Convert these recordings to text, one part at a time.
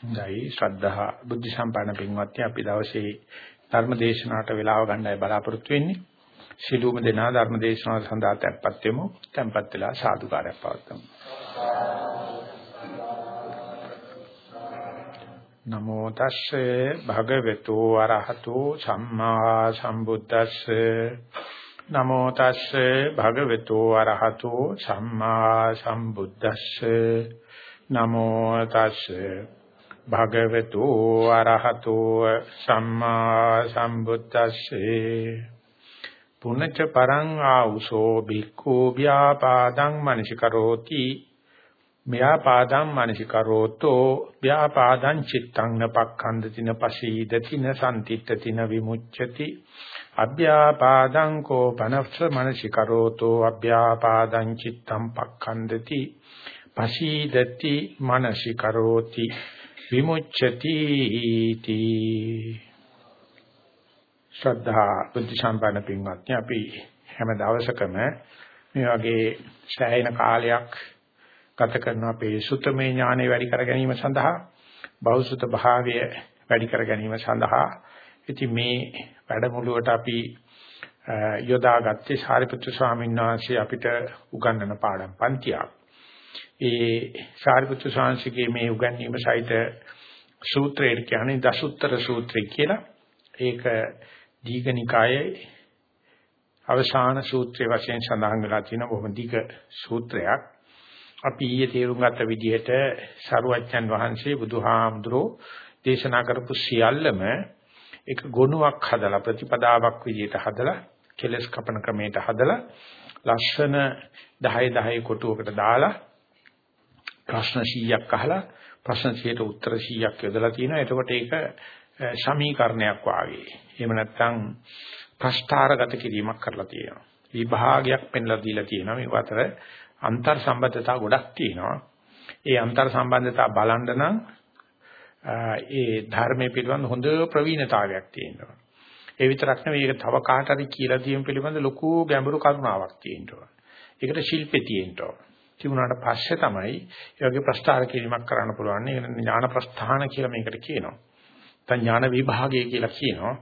හොඳයි ශ්‍රද්ධා බුද්ධ සම්පන්න පින්වත්නි අපි දවසේ ධර්ම දේශනාවට වේලාව ගන්නයි බලාපොරොත්තු වෙන්නේ. ශිළුම දෙනා ධර්ම දේශනාව සඳහා tempත් වෙමු. tempත් වෙලා සාදුකාරයක් පවත්වමු. නමෝ තස්සේ භගවතු වරහතෝ සම්මා සම්බුද්දස්සේ නමෝ තස්සේ භගවතු වරහතෝ සම්මා සම්බුද්දස්සේ නමෝ තස්සේ භගවතු අරහතෝ සම්මා සම්බුද්දස්සේ. පුනච්ච පරං ආඋසෝ බික්ඛු ව්‍යාපාදං මනසිකරෝති. ව්‍යාපාදං මනසිකරෝතෝ ව්‍යාපාදං චිත්තං නපක්ඛන්දතින පසීදතින සම්තිත්තතින විමුච්ඡති. අභ්‍යාපාදං කෝ පනස්ස මනසිකරෝතෝ අභ්‍යාපාදං චිත්තං පක්ඛන්දති. පසීදති මනසිකරෝති. විමුච්ඡති තී ශ්‍රද්ධා බුද්ධ සම්පන්න පින්වත්නි අපි හැම දවසකම මේ වගේ සෑහෙන කාලයක් ගත කරන අපේ සුතමේ ඥානෙ වැඩි කර ගැනීම සඳහා බෞසුත භාවය වැඩි කර ගැනීම සඳහා ඉතින් මේ වැඩමුළුවට අපි යොදාගත්තේ සාරිපුත්‍ර ස්වාමීන් වහන්සේ අපිට උගන්වන පාඩම් පන්තියක්. ඒ සාරිපුත්‍ර ශාන්සිකේ මේ උගන්වීම සහිත සූත්‍රයට කියන්නේ දසුත්තර සූත්‍රය කියලා. ඒක දීඝනිකායේ අවසාන සූත්‍රයේ වශයෙන් සඳහන් වෙලා තියෙන බොහොම දීඝ සූත්‍රයක්. අපි ඊයේ තේරුම් ගත්ත විදිහට සරුවච්චන් වහන්සේ බුදුහාමුදුරෝ දේශනා කරපු සියල්ලම එක ගුණයක් හදලා ප්‍රතිපදාවක් විදිහට හදලා කෙලස් කපන ක්‍රමයට හදලා ලස්සන 10 10 කොටුවකට දාලා ප්‍රශ්න 100ක් අහලා ප්‍රශ්න 100ට උත්තර 100ක් යොදලා තියෙනවා. එතකොට ඒක සමීකරණයක් වාගේ. එහෙම නැත්නම් ප්‍රස්ථාරගත කිරීමක් කරලා තියෙනවා. විභාගයක් පෙන්ලා දීලා තියෙනවා. මේ අතර අන්තර් සම්බන්ධතා ගොඩක් තියෙනවා. ඒ අන්තර් සම්බන්ධතා බලන්න නම් ඒ ධර්මයේ පිළිබඳ හොඳ ප්‍රවීණතාවයක් තියෙනවා. ඒ විතරක් නෙවෙයි ඒක තව කාට හරි කියලා දීම පිළිබඳ ලොකු ගැඹුරු කරුණාවක් තියෙනවා. ඒකට ශිල්පේ තියෙනවා. තිබුණාට පස්සේ තමයි ඒ වගේ ප්‍රස්ථාර කිරීමක් කරන්න පුළුවන්. ඒක ඥාන ප්‍රස්ථාන කියලා මේකට කියනවා. නැත්නම් ඥාන විභාගය කියලා කියනවා.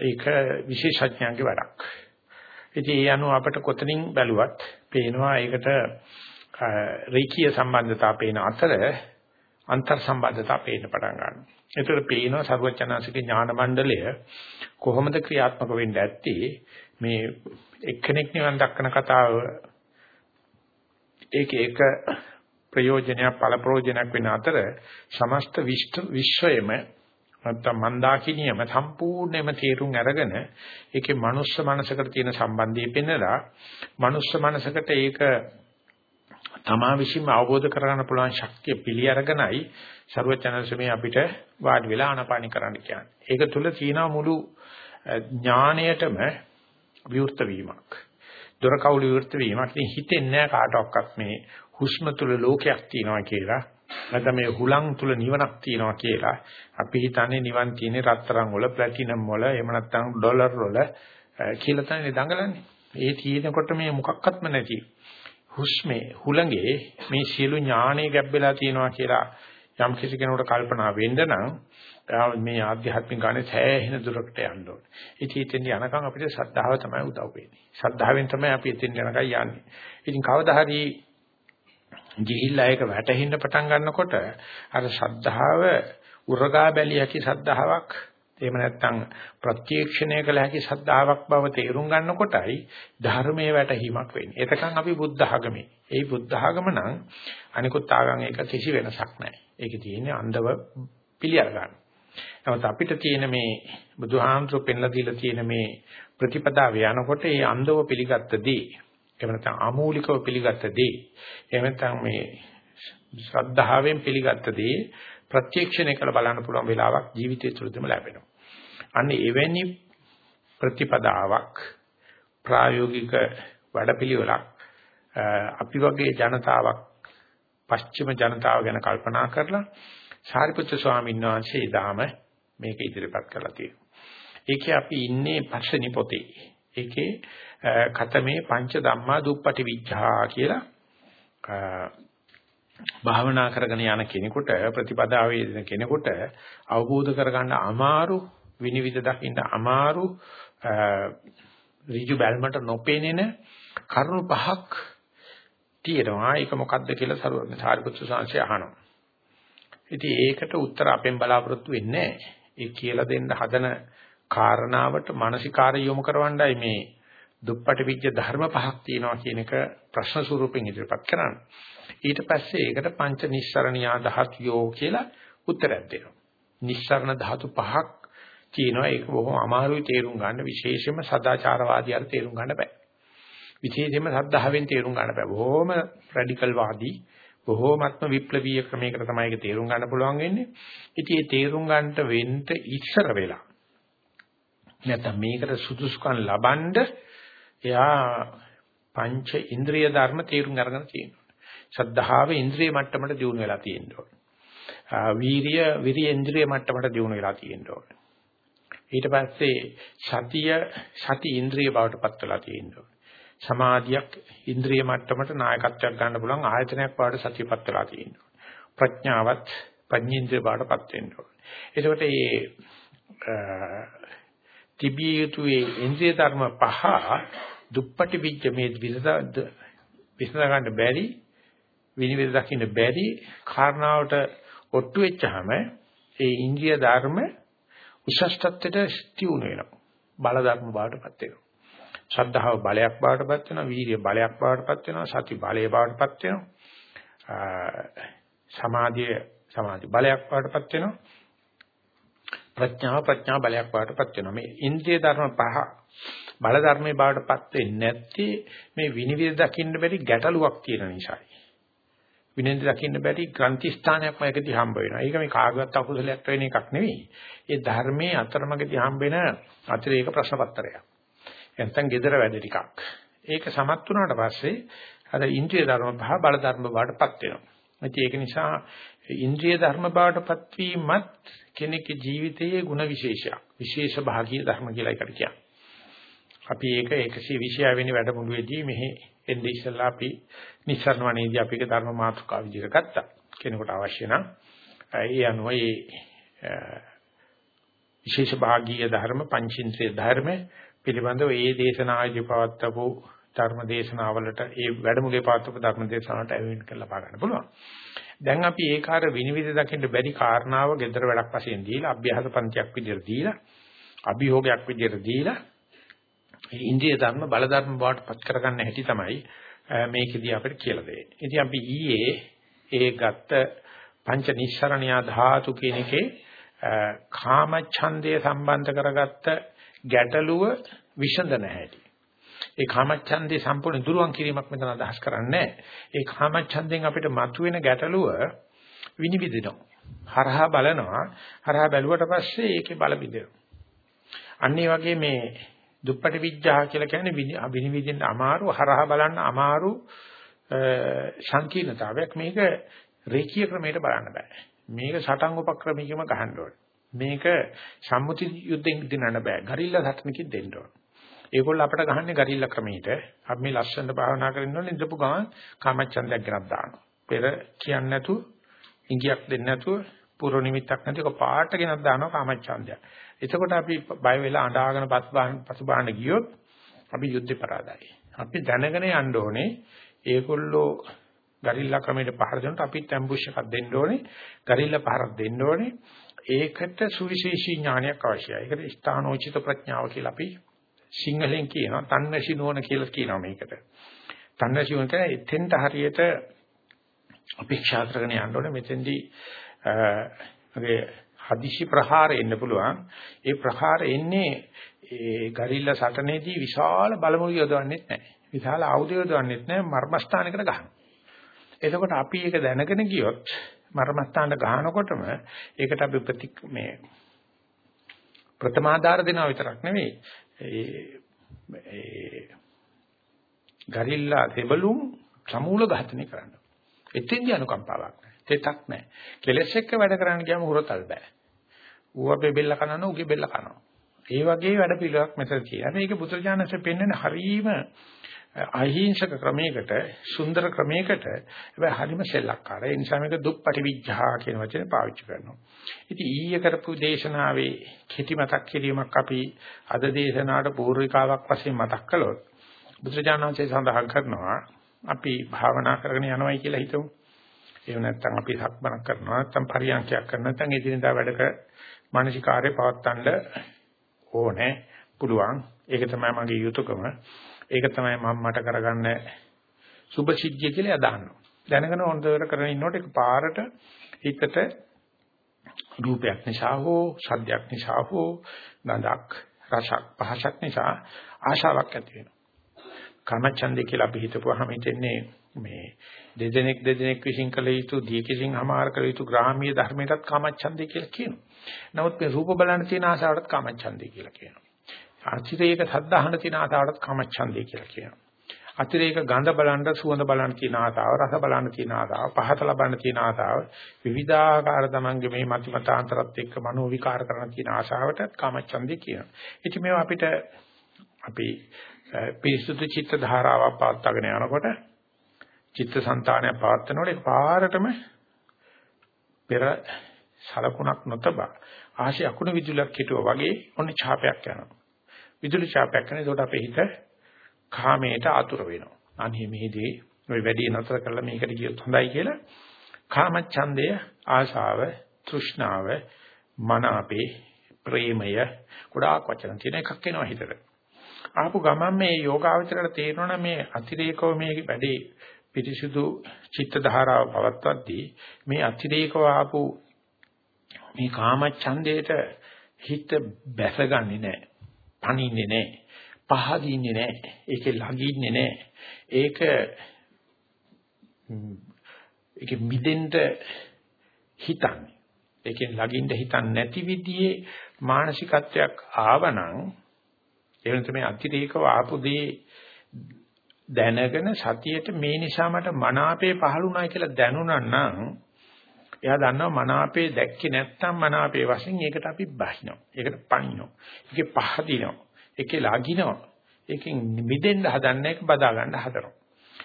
ඒක විශේෂඥයන්ගේ වැඩක්. ඉතින් ඒ අනුව අපිට කොතනින් බැලුවත් පේනවා ඒකට රීකීය සම්බන්ධතා පේන අතර අන්තර් සම්බන්ධතා පේන්න පටන් ගන්නවා. ඒතර පේනවා සර්වචනාසිකේ ඥාන මණ්ඩලය කොහොමද ක්‍රියාත්මක වෙන්නේ ඇත්තේ මේ එක්කෙනෙක් නිවන් දක්වන කතාව ඒක ඒක ප්‍රයෝජනයක් ඵල ප්‍රයෝජනයක් වෙන අතර සමස්ත විශ්වයම නැත්නම් මන්දාකිනියම සම්පූර්ණයෙන්ම තේරුම් අරගෙන ඒකේ මනුස්ස මනසකට තියෙන සම්බන්ධය පෙන්නලා මනුස්ස මනසකට ඒක තමා විසින්ම අවබෝධ කරගන්න පුළුවන් ශක්තිය පිළි අරගෙනයි ਸਰවචනසමේ අපිට වාඩි වෙලා ආනාපානි කරන්න කියන්නේ. ඒක තුල තියෙන මුළු ඥාණයටම විවෘත වීමක්. දොර කවුළු විවෘත වීමක්. ඉතින් හිතෙන්නේ කාටවත් මේ හුස්ම තුල ලෝකයක් තියෙනවා කියලා. නැත්නම් මේ හුලං තුල නිවනක් තියෙනවා කියලා. අපි හිතන්නේ නිවන් තියෙන්නේ රත්තරන් වල, ප්ලැටිනම් වල, එහෙම නැත්නම් ඩොලර් වල කියලා තමයි දඟලන්නේ. ඒ තියෙනකොට මේ මොකක්වත්ම නැති හුස්මේ හුලඟේ මේ සියලු ඥානෙ ගැබ්බෙලා තියෙනවා කියලා යම් කිසි කෙනෙකුට කල්පනා වෙන්න නම් මේ ආධ්‍යාත්මික ගානේ සෑහෙන දුරකට යන්න ඕනේ. ඉතින් එතෙන් යනකම් අපිට ශ්‍රද්ධාව තමයි උදව් වෙන්නේ. ශ්‍රද්ධාවෙන් තමයි අපි එතෙන් යනකම් යන්නේ. ඉතින් කවදා හරි ගිහිල්ලා ඒක වැටහෙන්න පටන් ගන්නකොට අර ශ්‍රද්ධාව උරගා බැලිය හැකි ශ්‍රද්ධාවක් එහෙම නැත්නම් ප්‍රත්‍යක්ෂණය කළ හැකි ශ්‍රද්ධාවක් බව තේරුම් ගන්නකොටයි ධර්මයේ වැටහීමක් වෙන්නේ. එතකන් අපි බුද්ධ ආගමේ. ඒ බුද්ධ ආගම නම් අනිකුත් ආගම් එක කිසි වෙනසක් නැහැ. ඒකේ තියෙන්නේ අන්ධව පිළිඅර ගන්න. නමුත් අපිට තියෙන මේ බුදුහාමුදුරු පෙන්ලා දීලා තියෙන මේ ප්‍රතිපදාව යනකොට ඒ අන්ධව පිළිගත්තදී එහෙම නැත්නම් අමූලිකව පිළිගත්තදී එහෙම නැත්නම් මේ ශ්‍රද්ධාවෙන් පිළිගත්තදී ප්‍රත්‍යක්ෂණය කළ බලන්න පුළුවන් වෙලාවක් ජීවිතය තුළදම ලැබෙනවා. අන්න එවැනි ප්‍රතිපදාවක් ප්‍රායෝගික වැඩපිළිවෙලක් අපි වගේ ජනතාවක් පශ්චිම ජනතාව ගැන කල්පනා කරලා සාරිපුත්‍ර ස්වාමීන් වහන්සේ ඉදාම මේක ඉදිරිපත් කරලා තියෙනවා. ඒකේ අපි ඉන්නේ පස්වෙනි පොතේ. ඒකේ කතමේ පංච ධම්මා දුප්පටි විඥා කියලා භාවනා කරගෙන යන කෙනෙකුට ප්‍රතිපදාවේ දෙන කෙනෙකුට අවබෝධ කරගන්න අමාරු විනිවිද දකින්න අමාරු ඍජු බැල්මට නොපෙනෙන කරුණු පහක් තියෙනවා. ඒක මොකක්ද කියලා සාරිපුත්‍ර සාංශය අහනවා. ඉතින් ඒකට උත්තර අපෙන් බලාපොරොත්තු වෙන්නේ ඒ කියලා දෙන්න හදන කාරණාවට මානසිකාරය යොමු කරවන්නයි මේ දුප්පටි විජ්ජ ධර්ම පහක් තියෙනවා කියන එක ප්‍රශ්න ස්වරූපෙන් ඉදිරිපත් කරන්නේ. ඊට පස්සේ ඒකට පංච නිස්සරණියා ධාතුයෝ කියලා උත්තරයක් දෙනවා. නිස්සරණ ධාතු පහක් තියෙනවා ඒක බොහොම අමාරුයි තේරුම් ගන්න විශේෂයෙන්ම සදාචාරවාදීයන්ට තේරුම් ගන්න බෑ. විශේෂයෙන්ම සද්ධාවෙන් තේරුම් ගන්න බෑ. බොහොම රැඩිකල් වාදී බොහෝමත්ම විප්ලවීය ක්‍රමයකට තමයි ඒක තේරුම් ගන්න පුළුවන් වෙන්නේ. ඉතින් ඒ තේරුම් ගන්නට වෙන්න ඉස්සර වෙලා නැත්නම් මේකට සුදුසුකම් ලබනද එයා පංච ඉන්ද්‍රිය ධර්ම තේරුම් අරගෙන තියෙනවා. ශද්ධාව ඉන්ද්‍රිය මට්ටමට දියුණු වෙලා තියෙනවා. වීරිය විරිය ඉන්ද්‍රිය මට්ටමට දියුණු වෙලා තියෙනවා. ඊට පස්සේ සතිය සති ඉන්ද්‍රිය බවට පත් වෙලා තියෙනවා. සමාධියක් ඉන්ද්‍රිය මට්ටමට නායකත්වයක් ගන්න පුළුවන් ආයතනයක් බවට සතියපත් වෙලා තියෙනවා. ප්‍රඥාවත් පඤ්ඤේන්ද්‍රිය බවටපත් වෙන්න ඕනේ. එතකොට මේ තිබිය යුතු ඉන්ද්‍රිය ධර්ම පහ දුප්පටි විජ්ජ මේ විසද විසඳ ගන්න බැරි විනිවිද දකින්න බැරි කාරණාවට ඔට්ටු වෙච්චාම ඒ ඉන්ද්‍රිය ධර්ම උසස් තත්ත්වයට ස්ථිර වෙනවා. බල ධර්ම බවටපත් වෙනවා. ශ්‍රද්ධාව බලයක් බවටපත් වෙනවා, වීරිය බලයක් බවටපත් වෙනවා, සති බලය බවටපත් වෙනවා. සමාධිය සමාධි බලයක් බවටපත් වෙනවා. ප්‍රඥාව ප්‍රඥා බලයක් බවටපත් වෙනවා. මේ ඉන්ද්‍රිය ධර්ම පහ බල ධර්මයේ බවටපත් වෙන්නේ නැත්තේ මේ විනිවිද දකින්න බැරි ගැටලුවක් තියෙන නිසායි. විනිවිද දකින්න බැරි ග්‍රන්ථි ස්ථානයක් මේකදී හම්බ වෙනවා. ඒක මේ කාගවත් අකුසලයක් වෙන එකක් නෙවෙයි. ඒ ධර්මයේ අතරමඟදී හම්බ වෙන අතිරේක ප්‍රශ්න පත්‍රයක්. නැත්නම් gedara වැඩ ටිකක්. ඒක සමත් වුණාට පස්සේ අර ඉන්ද්‍රිය ධර්ම පහ බල ධර්ම බවටපත් වෙනවා. ඒක නිසා ඉන්ද්‍රිය ධර්ම බවටපත් වීමත් කෙනෙකුගේ ජීවිතයේ ಗುಣ විශේෂයක්. විශේෂ භාගීය ධර්ම කියලා එකට කියන්නේ. අපි ඒක 120 වෙනි වැඩමුළුවේදී මෙහි එන්නේ ඉස්සෙල්ලා අපි නිස්සරණවණේදී අපි ඒක ධර්ම මාතෘකාව විදිහට ගත්තා. කෙනෙකුට අවශ්‍ය නම් ඒ අනුව ඒ විශේෂ භාගීය ධර්ම පංචින්ද්‍රිය ධර්ම පිළිබඳව ඒ දේශනාදී පවත්වපු ධර්ම දේශනාවලට ඒ වැඩමුළුවේ පවත්වපු ධර්ම දේශනාවට ඇවිත් කරලා පා ගන්න පුළුවන්. දැන් අපි ඒ කාර්ය විනිවිද දකින්න බැරි කාරණාව gedara වැඩක් වශයෙන් දීලා අභ්‍යාස පන්තියක් විදිහට දීලා අභියෝගයක් විදිහට දීලා ඉන්ද්‍රිය ධර්ම බල ධර්ම බවට පත් කරගන්න හැටි තමයි මේකෙදී අපිට කියලා දෙන්නේ. ඉතින් අපි ඊයේ ඒ ගත්ත පංච නිස්සරණියා ධාතු කියන එකේ කාම ඡන්දය සම්බන්ධ කරගත්ත ගැටලුව විසඳන හැටි. ඒ කාමච්ඡන්දේ සම්පූර්ණ දුරුවන් කිරීමක් මෙතන අදහස් කරන්නේ ඒ කාමච්ඡන්දෙන් අපිට මතුවෙන ගැටලුව විනිවිදිනවා. හරහා බලනවා. හරහා බැලුවට පස්සේ ඒකේ බල බිඳෙනවා. අන්න ඒ වගේ මේ දුප්පටි විඥා කියලා කියන්නේ විනිවිදින්න අමාරු හරහා බලන්න අමාරු සංකීර්ණතාවයක් මේක රේඛීය ක්‍රමයට බලන්න බෑ. මේක සටන් උපක්‍රමයකම ගහන්න ඕනේ. මේක සම්මුති යුද්ධෙන් දිනන්න බෑ. ගරිල්ලා සටනකින් දෙන්න ඕන. ඒගොල්ල අපිට ගහන්නේ ගරිල්ලා ක්‍රමයට. අපි මේ ලස්සනට භාවනා කරගෙන ඉන්නෝනේ ඉඳපු ගමන් කාමච්ඡන්දයක් ගෙනත් දානවා. පෙර කියන්නේ නැතු ඉංගියක් දෙන්නේ නැතුව පුරෝ නිමිත්තක් නැතිව පාට ගෙනත් දානවා කාමච්ඡන්දයක්. එතකොට අපි බය වෙලා අඬාගෙන පස්බාහන පසුබාහන ගියොත් අපි යුද්ධේ පරාදයි. අපි දැනගෙන යන්න ඕනේ ඒගොල්ලෝ ගරිල්ලා ක්‍රමයට පහර දෙනකොට අපිත් ඇම්බුෂ් එකක් දෙන්න ඕනේ. ගරිල්ලා පහරක් දෙන්න ඕනේ. ඒකට සුවිශේෂී ඥානයක් අවශ්‍යයි. ඒකට ස්ථානෝචිත ප්‍රඥාව කියලා අපි සිංහලෙන් කියනවා. තන්නසි නෝන කියලා කියනවා මේකට. තන්නසි නෝන කියන්නේ එතෙන්ට හරියට අපේක්ෂා කරගෙන යන්න ඕනේ. මෙතෙන්දී අගේ හදිසි ප්‍රහාර එන්න පුළුවන්. ඒ ප්‍රහාර එන්නේ ඒ ගරිල්ලා සටනේදී විශාල බලමුළු යොදවන්නෙත් නැහැ. විශාල ආයුධ යොදවන්නෙත් නැහැ. මර්මස්ථානයකට ගහනවා. එතකොට අපි ඒක දැනගෙන ගියොත් මරමස්ථානට ගහනකොටම ඒකට අපි ප්‍රති මේ ප්‍රථමාධාර දෙනවා විතරක් නෙවෙයි ඒ ඒ ගරිල්ලා දෙබලුම් සමූල ඝාතනය කරන්න. එතෙන්දී අනුකම්පාවක් නැහැ. තෙතක් නැහැ. කෙලස් එක්ක වැඩ කරන්න ගියාම හුරතල් බෑ. ඌ අපේ බෙල්ල කනනවා ඌගේ බෙල්ල කනවා. ඒ වගේ වැඩ පිළිවෙලක් මෙතන තියෙනවා. මේක පුත්‍රජානසේ පෙන්වන්නේ හරීම අහිංසක ක්‍රමයකට සුන්දර ක්‍රමයකට හැබැයි හරිම සෙල්ලක්කාරයි. ඒ නිසා මේක දුප්පටි විඥා කියන වචනේ පාවිච්චි කරනවා. ඉතින් ඊයේ කරපු දේශනාවේ කෙටි මතක් කිරීමක් අපි අද දේශනාවට පූර්විකාවක් වශයෙන් මතක් කළොත් බුදුරජාණන්සේ සඳහන් කරනවා අපි භාවනා කරගෙන යනවායි කියලා හිතමු. එහෙම නැත්නම් අපි සක්මනක් කරනවා නැත්නම් පරියන්ඛයක් කරනවා නැත්නම් එදිනදා වැඩක මානසිකාර්ය පවත්තන්න ඕනේ පුළුවන්. ඒක තමයි මගේ යුතුයකම. ඒක තමයි මම මට කරගන්න සුභ සිද්ධිය කියලා යදාන්නවා. දැනගෙන හොඳට කරගෙන ඉන්නකොට ඒක පාරට හිතට රූපයක් නිසා හෝ ශබ්දයක් නිසා හෝ ගඳක් රසක් පහසක් නිසා ආශාවක් ඇති වෙනවා. කාමච්ඡන්දේ කියලා අපි හිතපුවාම හිතන්නේ මේ දෙදෙනෙක් දෙදෙනෙක් විශ්ින් කළ යුතු දීකසින් හමාර කළ යුතු ග්‍රාමීය ධර්මයටත් කාමච්ඡන්දේ කියලා කියනවා. නමුත් මේ රූප බලන්න තියෙන ආසාවටත් කාමච්ඡන්දේ කියලා කියනවා. අතිරේක සද්ද අහන්න තියෙන ආසාවටත් කාමච්ඡන්දේ කියලා කියනවා. අතිරේක ගඳ බලන්න සුවඳ බලන්න තියෙන ආසාව, රස බලන්න තියෙන ආසාව, පහත ලබන්න තියෙන ආසාව, විවිධාකාර තමන්ගේ මේ මති මතාන්තරත් එක්ක මනෝ විකාර කරන තියෙන ආසාවට කාමච්ඡන්දේ කියනවා. ඉතින් මේවා අපිට අපි පිරිසුදු චිත්ත ධාරාවක් පවත්වාගෙන යනකොට චිත්තසංතානය පවත්නකොට ඒ පාරටම පෙර සලකුණක් නොතබා ආශි අකුණු විදුලියක් හිටුවා වගේ ඔන්න ඡාපයක් යනවා. විදුලි ඡාපයක් කරන ඒකට අපේ හිත කාමයට ආතුර වෙනවා. අනේ මේදී ওই වැඩි නතර කරලා මේකට ගියොත් හොඳයි කියලා කාමච්ඡන්දය ආශාව තෘෂ්ණාව මන අපේ ප්‍රේමය ගොඩාක් වචන තියෙන එකක් එනවා හිතට. ආපු ගමන් මේ යෝගාවචරයට තේරෙනවා මේ අතිරේකව මේ වැඩේ පිරිසුදු චිත්ත ධාරාව පවත්වද්දී මේ අතිරේකව ආපු මේ කාමච්ඡන්දේට හිත බැසගන්නේ නැහැ. පණින්නේ නැහැ. පහදින්නේ නැහැ. ඒකේ ළඟින්නේ නැහැ. ඒක ඒක මිදෙන්න හිතන්නේ. ඒකෙන් ළඟින්න හිතන්නේ නැති විදිහේ මානසිකත්වයක් ආවනම් එහෙම තමයි අතිරේකව ආපු දේ දැනගෙන සතියට මේ නිසා මට මනාපේ පහළුණා කියලා දැනුණා නම් එයා දන්නවා මනාපේ දැක්කේ නැත්තම් මනාපේ වශයෙන් ඒකට අපි බහිනවා. ඒකට පණිනවා. ඒකේ පහදිනවා. ඒකේ ලාගිනවා. ඒකෙන් මිදෙන්න හදන්න එක බදා ගන්න හදනවා.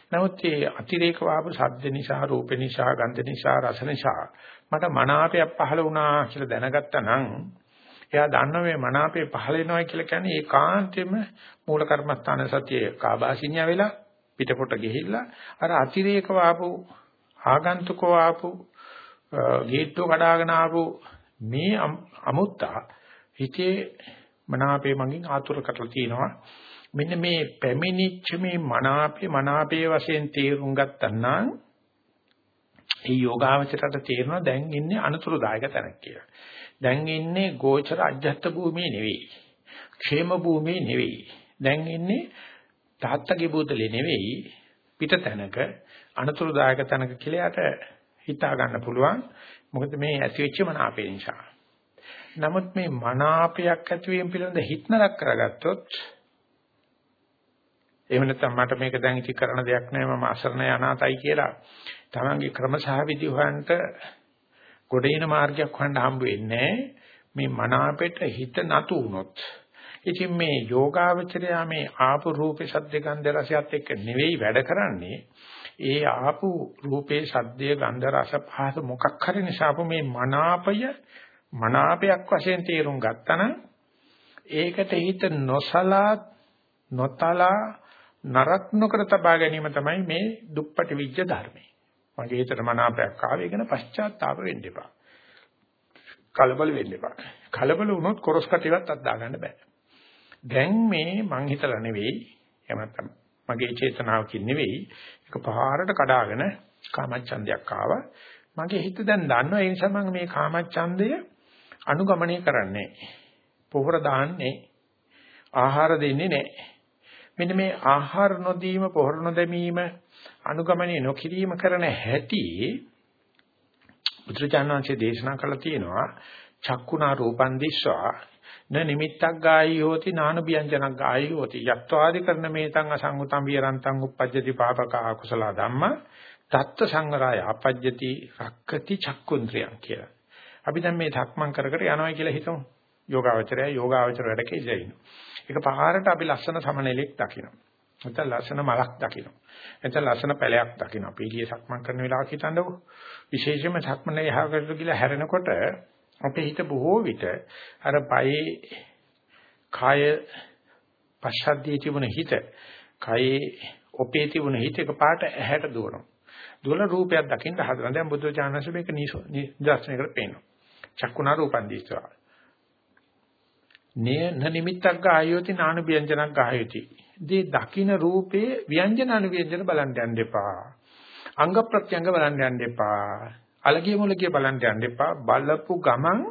නමුත් මේ අතිරේක වාප ශබ්ද නිසා, රූප නිසා, ගන්ධ නිසා, රස නිසා මට මනාපයක් පහළ වුණා කියලා දැනගත්තා නම් එයා දන්න මේ මනාපේ පහළ වෙනවා කියලා කියන්නේ ඒකාන්තෙම මූල කර්මස්ථාන සතියේ කාබාසිනිය වෙලා පිටපොට ගිහිල්ලා අර අතිරේක වාපු ආගන්තුකෝ ආපු ගේට්ටුව කඩාගෙන ආපු මේ අමුත්තා හිතේ මනාපේ මගින් ආතුර කරලා තිනවා මෙන්න මේ පැමිණිච්ච මේ මනාපේ මනාපේ වශයෙන් තේරුම් ගත්තා නම් ඒ යෝගාවචරයට තේරෙනවා දැන් ඉන්නේ අනතුරුදායක තැනක් කියලා. දැන් ඉන්නේ ගෝචර අජ්ජත් භූමියේ නෙවෙයි. ക്ഷേම භූමියේ නෙවෙයි. දැන් ඉන්නේ තාත්තගේ බෝතලේ නෙවෙයි පිට තැනක අනතුරුදායක තැනක කියලා යට හිතා ගන්න පුළුවන්. මොකද මේ ඇති වෙච්ච මනාපේ නිසා. නමුත් මේ මනාපයක් ඇතිවීම පිළිබඳ හිතනක් කරගත්තොත් එහෙම නැත්නම් මට මේක දැන් ඉති කරන දෙයක් නෑ මම අසරණ අනාතයි කියලා තමන්ගේ ක්‍රම සහ විදි හොයන්ට ගොඩේන මාර්ගයක් හොයන්න හම්බ වෙන්නේ මේ මනාපෙට හිත නතු වුණොත් ඉතින් මේ යෝගාවචරය මේ ආපු රූපේ සද්ද ගන්ධ රසයත් එක්ක නෙවෙයි වැඩ කරන්නේ ඒ ආපු රූපේ සද්දය ගන්ධ රස පහස මොකක් හරි නිසා මේ මනාපය මනාපයක් වශයෙන් තේරුම් ගත්තනම් ඒකට හිත නොසලා නොතලා නරක නොකර තබා ගැනීම තමයි මේ දුප්පටි විජ්ජ ධර්මය. මගේ හිතට මනාපයක් ආවේ කියන පශ්චාත්තාප වෙන්න එපා. කලබල වෙන්න එපා. කලබල වුණොත් කොරස් කටිවත් අද්දා ගන්න බෑ. දැන් මේ මං හිතලා නෙවෙයි එහෙම මගේ චේතනාවකින් නෙවෙයි ඒක පහාරට කඩාගෙන කාමච්ඡන්දයක් ආවා. මගේ හිත දැන් දන්නවා ඒ නිසා මම මේ කාමච්ඡන්දය අනුගමනය කරන්නේ පොහොර දාන්නේ ආහාර දෙන්නේ නැහැ. මෙන්න මේ ආහාර නොදීම පොහොර නොදැමීම අනුගමනය නොකිරීම කරන හැටි බුදුචානන්සේ දේශනා කළා තියෙනවා චක්කුණා රූපං දිස්වා න නිමිත්තක් ගායි හෝති නාන ව්‍යංජනක් ගායි හෝති යත්වාදි කරන මේතං අසංගතං විරන්තං uppajjati papaka akusala dhamma තත්ත සංවරය අපජ්ජති රක්කති චක්කුන්ද්‍රයන් කියලා. අපි දැන් මේ ධක්මං කර කර යනවා කියලා හිතමු. යෝගාවචරය යෝගාවචර වැඩක ඉඳලා ඒක පහාරට අපි ලස්සන සමනලෙක් දකිනවා. නැත්නම් ලස්සන මලක් දකින්න. නැත්නම් ලස්සන පැලයක් දකින්න. අපි එළිය සක්මන් කරන වෙලාවක හිතන්නකො. විශේෂයෙන්ම සක්මනේ යහකට කියලා හැරෙනකොට අපේ හිත බොහෝ විට අර පයේ කාය පශ්චාත්දී තිබුණ හිත, කයේ ඔපේ තිබුණ හිත එකපාරට ඇහැට දුවනවා. දුවල රූපයක් දකින්න හදනවා. දැන් බුද්ධ ඥානස මේක නිදර්ශනයකට පේනවා. චක්කුණා රූපන් දිස්වා. නේ නිමිත්තක් ගායෝති නාන ව්‍යංජනක් ගායෝති. දී දකින්න රූපේ ව්‍යංජන අනුව්‍යංජන බලන්න යන්න එපා. අංග ප්‍රත්‍යංග බලන්න යන්න එපා. අලගිය මුලගිය බලන්න යන්න එපා. බලපු ගමන්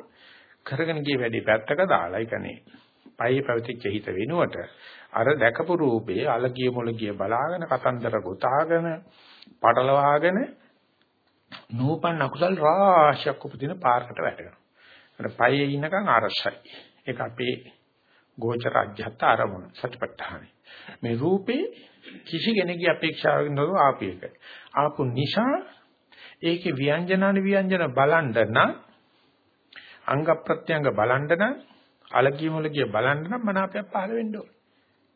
කරගෙන ගිය වැඩි පැත්තක දාලා ඉකනේ. පයේ පැවතිච්ච හිත වෙනුවට අර දැකපු රූපේ අලගිය මුලගිය බලාගෙන කතන්දර ගොතාගෙන පටලවාගෙන නූපන් අකුසල් රාශියක් උපදින පාරකට වැටෙනවා. අර පයේ ඉන්නකන් ආරසයි. ඒක අපේ ගෝචර අධ්‍යත්ත ආරමුණ සත්‍යපට්ඨානෙ. මේ රූපේ කිසි කෙනෙකුගේ අපේක්ෂාවකින් නොව ආපු එක. ආපු නිසා ඒකේ ව්‍යංජනාන ව්‍යංජන බලන්න නම් අංග ප්‍රත්‍යංග බලන්න නම් අලගිය මුලගිය බලන්න නම් මනාපයක් පහළ වෙන්න ඕනේ.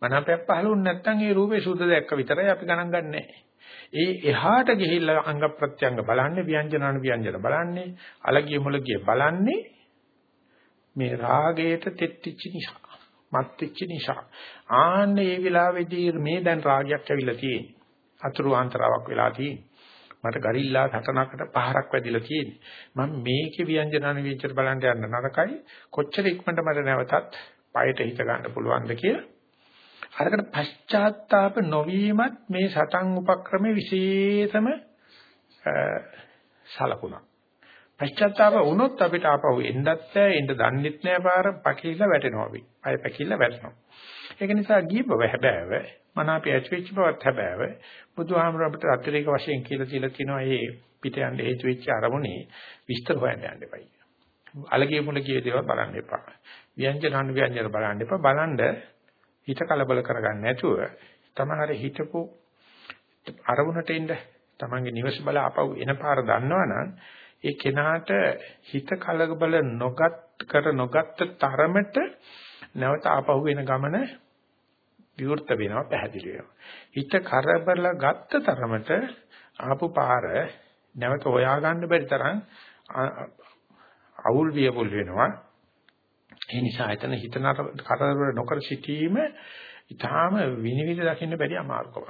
මනාපයක් පහළ වුනේ නැත්නම් ඒ රූපේ සුද්ධ දැක්ක විතරයි අපි ගණන් ගන්නෑ. ඒ එහාට ගිහිල්ලා අංග ප්‍රත්‍යංග බලන්නේ ව්‍යංජනාන ව්‍යංජන බලන්නේ අලගිය මුලගිය බලන්නේ මේ රාගයට තෙත්තිච්ච නිසා මත්තිච්ච නිසා ආන්න ඒ වෙලාවේදී මේ දැන් රාගයක් ඇවිල්ලා තියෙන්නේ අතුරු ආන්තරාවක් වෙලා තියෙන්නේ මට ගරිල්ලා සටනකට පහරක් වැදිලා තියෙන්නේ. මම මේකේ ව්‍යංජනාන ව්‍යංජන බලන්න යන්න නරකයි. කොච්චර ඉක්මනට මට නැවතත් පයට හිත ගන්න පුළුවන්ද කියලා. අරකට පශ්චාත්තාප නොවීමත් මේ සතන් උපක්‍රමයේ විශේෂම සලකුණක්. පශ්චාත්තාප වුණොත් අපිට ආපහු එන්නත් බෑ එන්න දන්නෙත් නෑ පාර පකිලිලා වැටෙනවා අපි. අය පකිලිලා වැටෙනවා. ඒක නිසා ගියපව හැබෑව මනාපය ඇතිවෙච්ච බවත් හැබෑව බුදුහාමර අපිට අතිරේක වශයෙන් කියලා තියලා කියනවා මේ පිට යන්න හේතු වෙච්ච අරමුණේ විස්තර හොයන්න යන්න එපා. අලගේ මුලගේ දේවල් බලන්න එපා. ව්‍යංජන අනුව්‍යංජන බලන්න එපා. බලන්න හිත කලබල කරගන්න නැතුව තමන් හිතපු අරමුණට එන්න තමන්ගේ නිවස බල ආපහු එන පාර දන්නවනම් ඒ කෙනාට හිත කලබල නොගත් කර නොගත් තරමට නැවත ආපහු එන ගමන විවෘත වෙනවා පැහැදිලි වෙනවා හිත කරබල ගත්ත තරමට ආපු පාර නැවත හොයා ගන්න බැරි තරම් අවුල් වියපුල් වෙනවා ඒ නිසා එතන හිත කරදර නොකර සිටීම ඊටාම විනිවිද දකින්න බැරි අමාරුකමක්.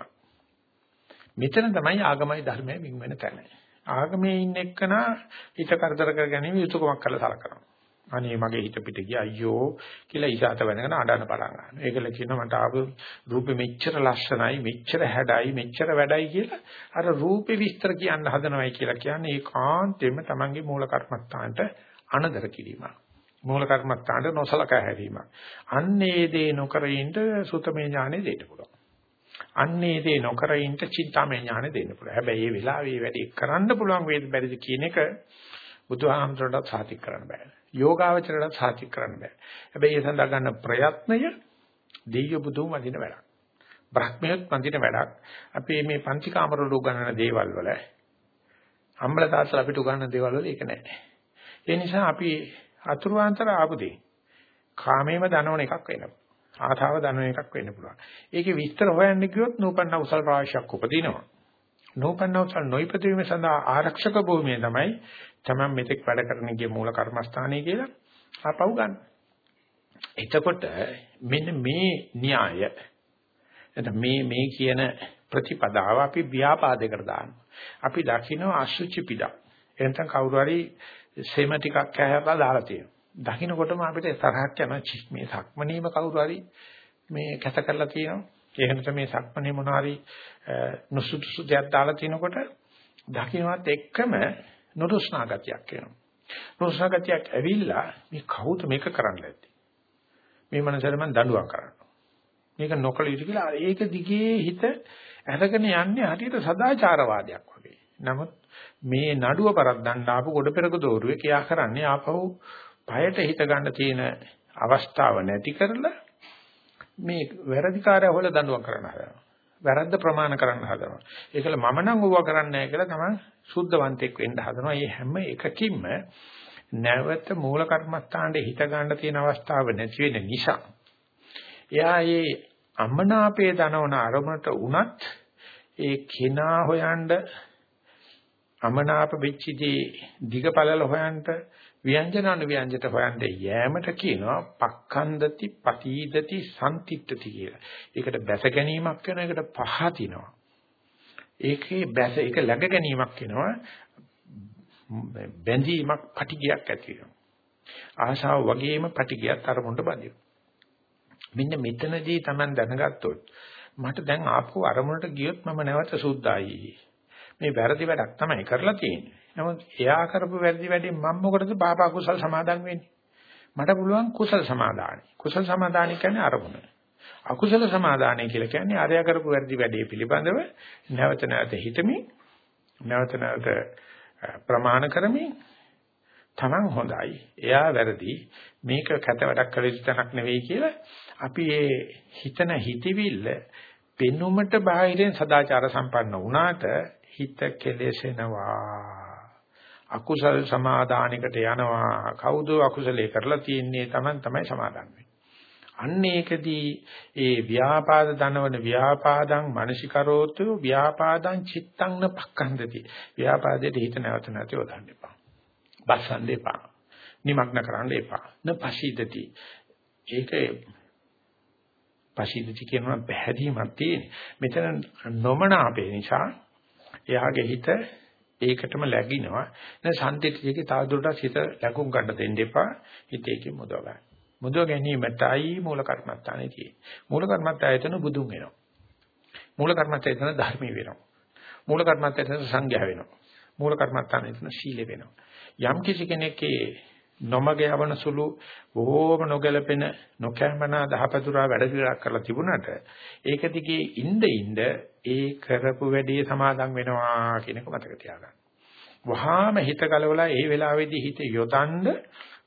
මෙතන තමයි ආගමයි ධර්මයයි වින් වෙන තැන. ආගමේ ඉන්න එක්කනා හිත කරදර කර ගැනීම යුතුයකමක් කරලා සලකනවා. අනේ මගේ හිත පිට ගියා අයියෝ කියලා ඉසాత වෙනකන් අඬන්න පටන් ගන්නවා. ඒකල කියනවා මට ආපු රූපෙ මෙච්චර ලස්සනයි, මෙච්චර හැඩයි, මෙච්චර වැඩයි කියලා අර රූපේ විස්තර කියන්න හදනවයි කියලා කියන්නේ ඒකාන්තයෙන්ම Tamange මූල කර්මස්ථානට අනදර කිරීමක්. මූල කර්මත්තාට නොසලකා හැරීමක්. අන්නේ දේ නොකර ඉන්න සුතමේ ඥානෙ දෙන්න පුළුවන්. අන්නේ දේ නොකර ඉන්න චින්තාමේ ඥානෙ දෙන්න පුළුවන්. හැබැයි මේ වෙලාවේ වැඩි කරන්න පුළුවන් වේද බැරිද කියන එක බුදුහාමතුරට සාතික් කරන්න බෑ. යෝගාවචරයට සාතික් කරන්න බෑ. හැබැයි ඒ සඳහා ගන්න ප්‍රයත්නය දෙයිය බුදුම වදින වැඩක්. බ්‍රහ්මයත් වදින වැඩක්. අපි මේ පන්ති කාමරවල උගන්වන දේවල් වල අම්බල තාත්තලා අපිට උගන්වන දේවල් වල ඒක නෑ. ඒ නිසා අපි අතුරුාන්තර ආපු දෙයි. කාමේම දනවන එකක් වෙනවා. ආතාව දනවන එකක් වෙන්න පුළුවන්. ඒකේ විස්තර හොයන්න ගියොත් නූපන්න උසල් රාශියක් උපදිනවා. නූපන්න උසල් නොයිපදීම සඳහා ආරක්ෂක භූමිය තමයි තමන් මෙතෙක් වැඩ කරන ගිය මූල කර්මස්ථානය කියලා ආපහු ගන්න. එතකොට මෙන්න මේ න්‍යාය එතන මේ මේ කියන ප්‍රතිපදාව අපි ව්‍යාපාදයකට දානවා. අපි දකින්න අසුචි පිටක්. එතන කවුරු හරි සෙම ටිකක් කැහැරලා දාලා තියෙනවා. දකින්නකොටම අපිට තරහක් යනවා මේ සක්මනීම කවුරු හරි මේ කැත කරලා තියෙනවා. ඒ වෙනත මේ සක්මනේ මොන හරි නුසුසුසු දෙයක් දාලා තිනකොට දකින්නවත් එක්කම නුරුස්නා ගතියක් එනවා. නුරුස්නා ගතියක් ඇවිල්ලා මේ කවුද මේක කරන්න ඇත්තේ? මේ මනසට මම දඬුවම් කරනවා. මේක නොකළ යුතු කියලා ඒක දිගේ හිත අරගෙන යන්නේ හරියට සදාචාරවාදයක් වගේ. නමුත් මේ නඩුව පරද්දන්න ආපු ගොඩ පෙරක දෝරුවේ කියා කරන්නේ ආපහු පයට හිත ගන්න තියෙන අවස්ථාව නැති කරලා මේ වැරදිකාරය හොල දඬුවම් කරන්න හදනවා. වැරද්ද ප්‍රමාණ කරන්න හදනවා. ඒකල මම නම් ඕවා කරන්නේ නැහැ කියලා තමයි සුද්ධවන්තෙක් වෙන්න හදනවා. මේ හැම එකකින්ම නැවත මූල කර්මස්ථානයේ හිත ගන්න තියෙන අවස්ථාව නැති වෙන නිසා එයා මේ අමනාපයේ දනවන අරමුණට උනත් ඒ කෙනා හොයන්න අමනාප වෙච්චදී දිගපළල හොයන්න ව්‍යංජන අනුව්‍යංජට හොයන්න යෑමට කියනවා පක්ඛන්දති පතීදති සම්තිත්‍ත්‍ති කියලා. ඒකට බැස ගැනීමක් වෙන එකට පහතිනවා. ඒකේ බැස ඒක läග ගැනීමක් වෙනවා බැඳීමක් පටිගයක් ඇති වෙනවා. ආශාව වගේම පටිගයක් අරමුණට බඳිනවා. මෙන්න මෙතනදී Taman දැනගත්තොත් මට දැන් ආපහු අරමුණට ගියොත් මම නැවත සුද්ධයි. මේ වැරදි වැඩක් තමයි කරලා තියෙන්නේ. නමුත් එයා කරපු වැරදි වැඩේ මම මොකටද පාප අකුසල් සමාදන් වෙන්නේ? මට පුළුවන් කුසල සමාදානයි. කුසල සමාදානයි කියන්නේ අරමුණ. අකුසල සමාදානයි කියලා කියන්නේ අරයා කරපු වැරදි වැඩේ පිළිබඳව නැවත නැවත හිතමින් නැවත නැවත ප්‍රමාණ කරමින් තමන් හොඳයි. එයා වැරදි. මේක කැත වැඩක් කළ යුතු තැනක් නෙවෙයි කියලා අපි ඒ හිතන හිතවිල්ල පෙනුමට බාහිරෙන් සදාචාර සම්පන්න වුණාට හිත කෙලෙසෙනවා. අකුසල් සමාදානයකට යනවා. කවුද අකුසලේ කරලා තියෙන්නේ? Taman තමයි සමාදන් වෙන්නේ. අන්න ඒකදී ඒ ව්‍යාපාද දනවන ව්‍යාපාදං මානසිකරෝතු ව්‍යාපාදං චිත්තං නපක්ඛන්දති. ව්‍යාපාදයේ හිත නැවත නැති යොදන්න එපා. බස්සන්න එපා. නිමග්න කරන්න එපා. නපශීදති. ඒක පශීදති කියනවා පැහැදීමක් තියෙන. මෙතන නොමනාපේ නිසා එයාගේ හිත ඒකටම läගිනවා. දැන් සම්තිතියේ තවදුරටත් හිත ලැබුම් ගන්න දෙන්න එපා. හිත ඒකෙන් මුදව ගන්න. මුදව ගැනීමටයි මූල කර්මත්තානේ තියෙන්නේ. මූල කර්මත්තායතන බුදුන් වෙනවා. මූල කර්මත්තායතන ධර්මී වෙනවා. මූල කර්මත්තායතන සංඝයා වෙනවා. මූල කර්මත්තායතන සීල වෙනවා. යම් කිසි කෙනෙක්ගේ නොමග යවන සුළු බොහෝම නොගැලපෙන නොකෑමනා දහපතුරා වැඩ පිළිවෙලක් කරලා තිබුණාට ඒක දිගේ ඉඳ ඉඳ ඒ කරපු වැඩේ සමාදන් වෙනවා කියන එක මතක තියාගන්න. වහාම හිත කලවලා ඒ වෙලාවේදී හිත යොදන්න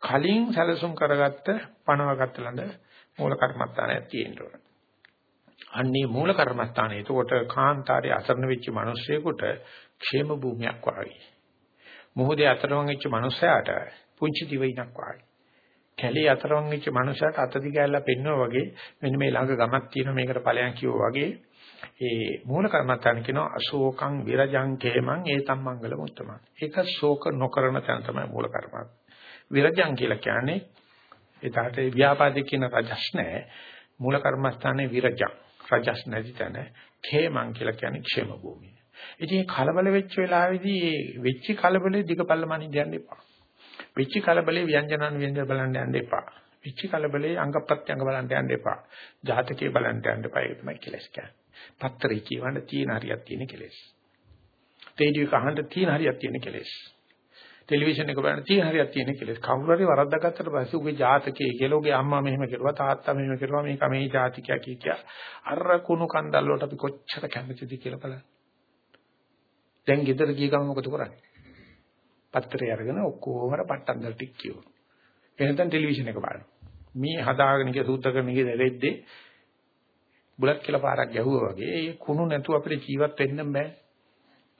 කලින් සැලසුම් කරගත්ත පණවගත්ත ළඟ මූල කර්මස්ථානයක් තියෙන්න ඕන. අන්නේ මූල කර්මස්ථානේ එතකොට කාන්තාරයේ අසරණ වෙච්ච මිනිස්සෙකුට ക്ഷേම භූමියක් වගේ. මොහොතේ අතරවන් වෙච්ච මිනිසයාට පුංචි දිවයිනක් වගේ. කැලේ අතරවන් වෙච්ච මිනිසයාට අත දිගැල්ලා පෙන්වනවා වගේ මෙන්න මේ ළඟ ගමක් තියෙනවා මේකට ඵලයන් කිව්වා වගේ ඒ මූල කර්මත්තාන කියනවා අශෝකං විරජං කේමං ඒතම් මංගල මුත්තම. ඒක ශෝක නොකරන තැන තමයි මූල කර්මත්. විරජං කියලා කියන්නේ ඒකට ව්‍යාපාදික කියන රජස් නැහැ. මූල කර්මස්ථානයේ විරජං. රජස් නැති තැන කේමං කියලා කියන්නේ ക്ഷേම භූමිය. ඉතින් කලබල වෙච්ච වෙලාවේදී මේ වෙච්ච කලබලේ දිගපල්ලමනින් යන්න එපා. වෙච්ච කලබලේ ව්‍යංජනන් ව්‍යංජන බලන්න යන්න එපා. වෙච්ච කලබලේ අංග ප්‍රත්‍යංග බලන්න යන්න එපා. ජාතකයේ බලන්න යන්න එපා. ඒක තමයි කෙලස් කියන්නේ. පත්‍රේ කියවන්න තියෙන හරියක් තියෙන කෙලෙස්. රේඩියෝ එක අහන්න තියෙන හරියක් තියෙන කෙලෙස්. ටෙලිවිෂන් එක බලන්න තියෙන හරියක් තියෙන කෙලෙස්. කවුරු හරි වරද්දාගත්තට පස්සේ උගේ ජාතකයේ කියලා උගේ අම්මා මෙහෙම කරුවා තාත්තා මෙහෙම කරුවා මේක මේ ජාතිකයා කිය කිය. අර කුණු කන්දල් වලට අපි කොච්චර කැමතිද කියලා බලන්න. දැන් ගෙදර ගිය ගමන් මොකද කරන්නේ? පත්‍රය අරගෙන ඔක්කොම අර පට්ටන්දල් ටික කියවනවා. එහෙනම් ටෙලිවිෂන් එක බලනවා. මේ හදාගෙන ගිය සූත්‍ර කරන ගිය දෙරෙද්දේ බුලත් කියලා පාරක් ගැහුවා වගේ ඒ කුණු නැතුව අපිට ජීවත් වෙන්න බෑ.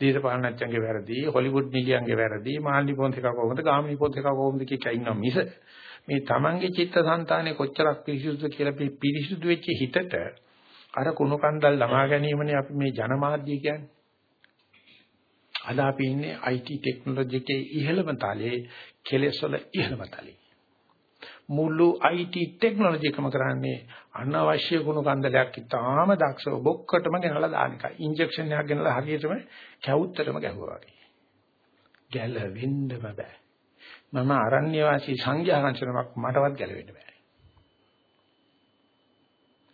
දේශපාලනඥයන්ගේ වැරදි, හොලිවුඩ් නිලියන්ගේ වැරදි, මාල්නි පොන්තික කොහොමද, ගාමිණි පොන්තික කොහොමද කියලා ඉන්නවා මිස මේ Tamange චිත්තසංතානේ කොච්චරක් පිරිසිදුද කියලා පිරිසිදු වෙච්ච හිතට අර කුණු කන්දල් ළමා ගැනීමනේ අපි මේ ජනමාධ්‍ය කියන්නේ. අද අපි ඉන්නේ IT ටෙක්නොලොජි එකේ ඉහළම තලයේ කෙලෙස් වල ඉහළම තලයේ. මුළු IT ටෙක්නොලොජි එකම කරන්නේ අනවශ්‍ය ගුණ කන්දලයක් ඉතාම දක්ෂව බොක්කටම ගෙනලා දාන එකයි. ඉන්ජෙක්ෂන් එකක් ගෙනලා හරියටම කැවුත්තටම ගැහුවා වගේ. ගැලවෙන්න බෑ. මම අරණ්‍ය වාසී සංඝයා වහන්සේනමක් මටවත් ගැලවෙන්න බෑ.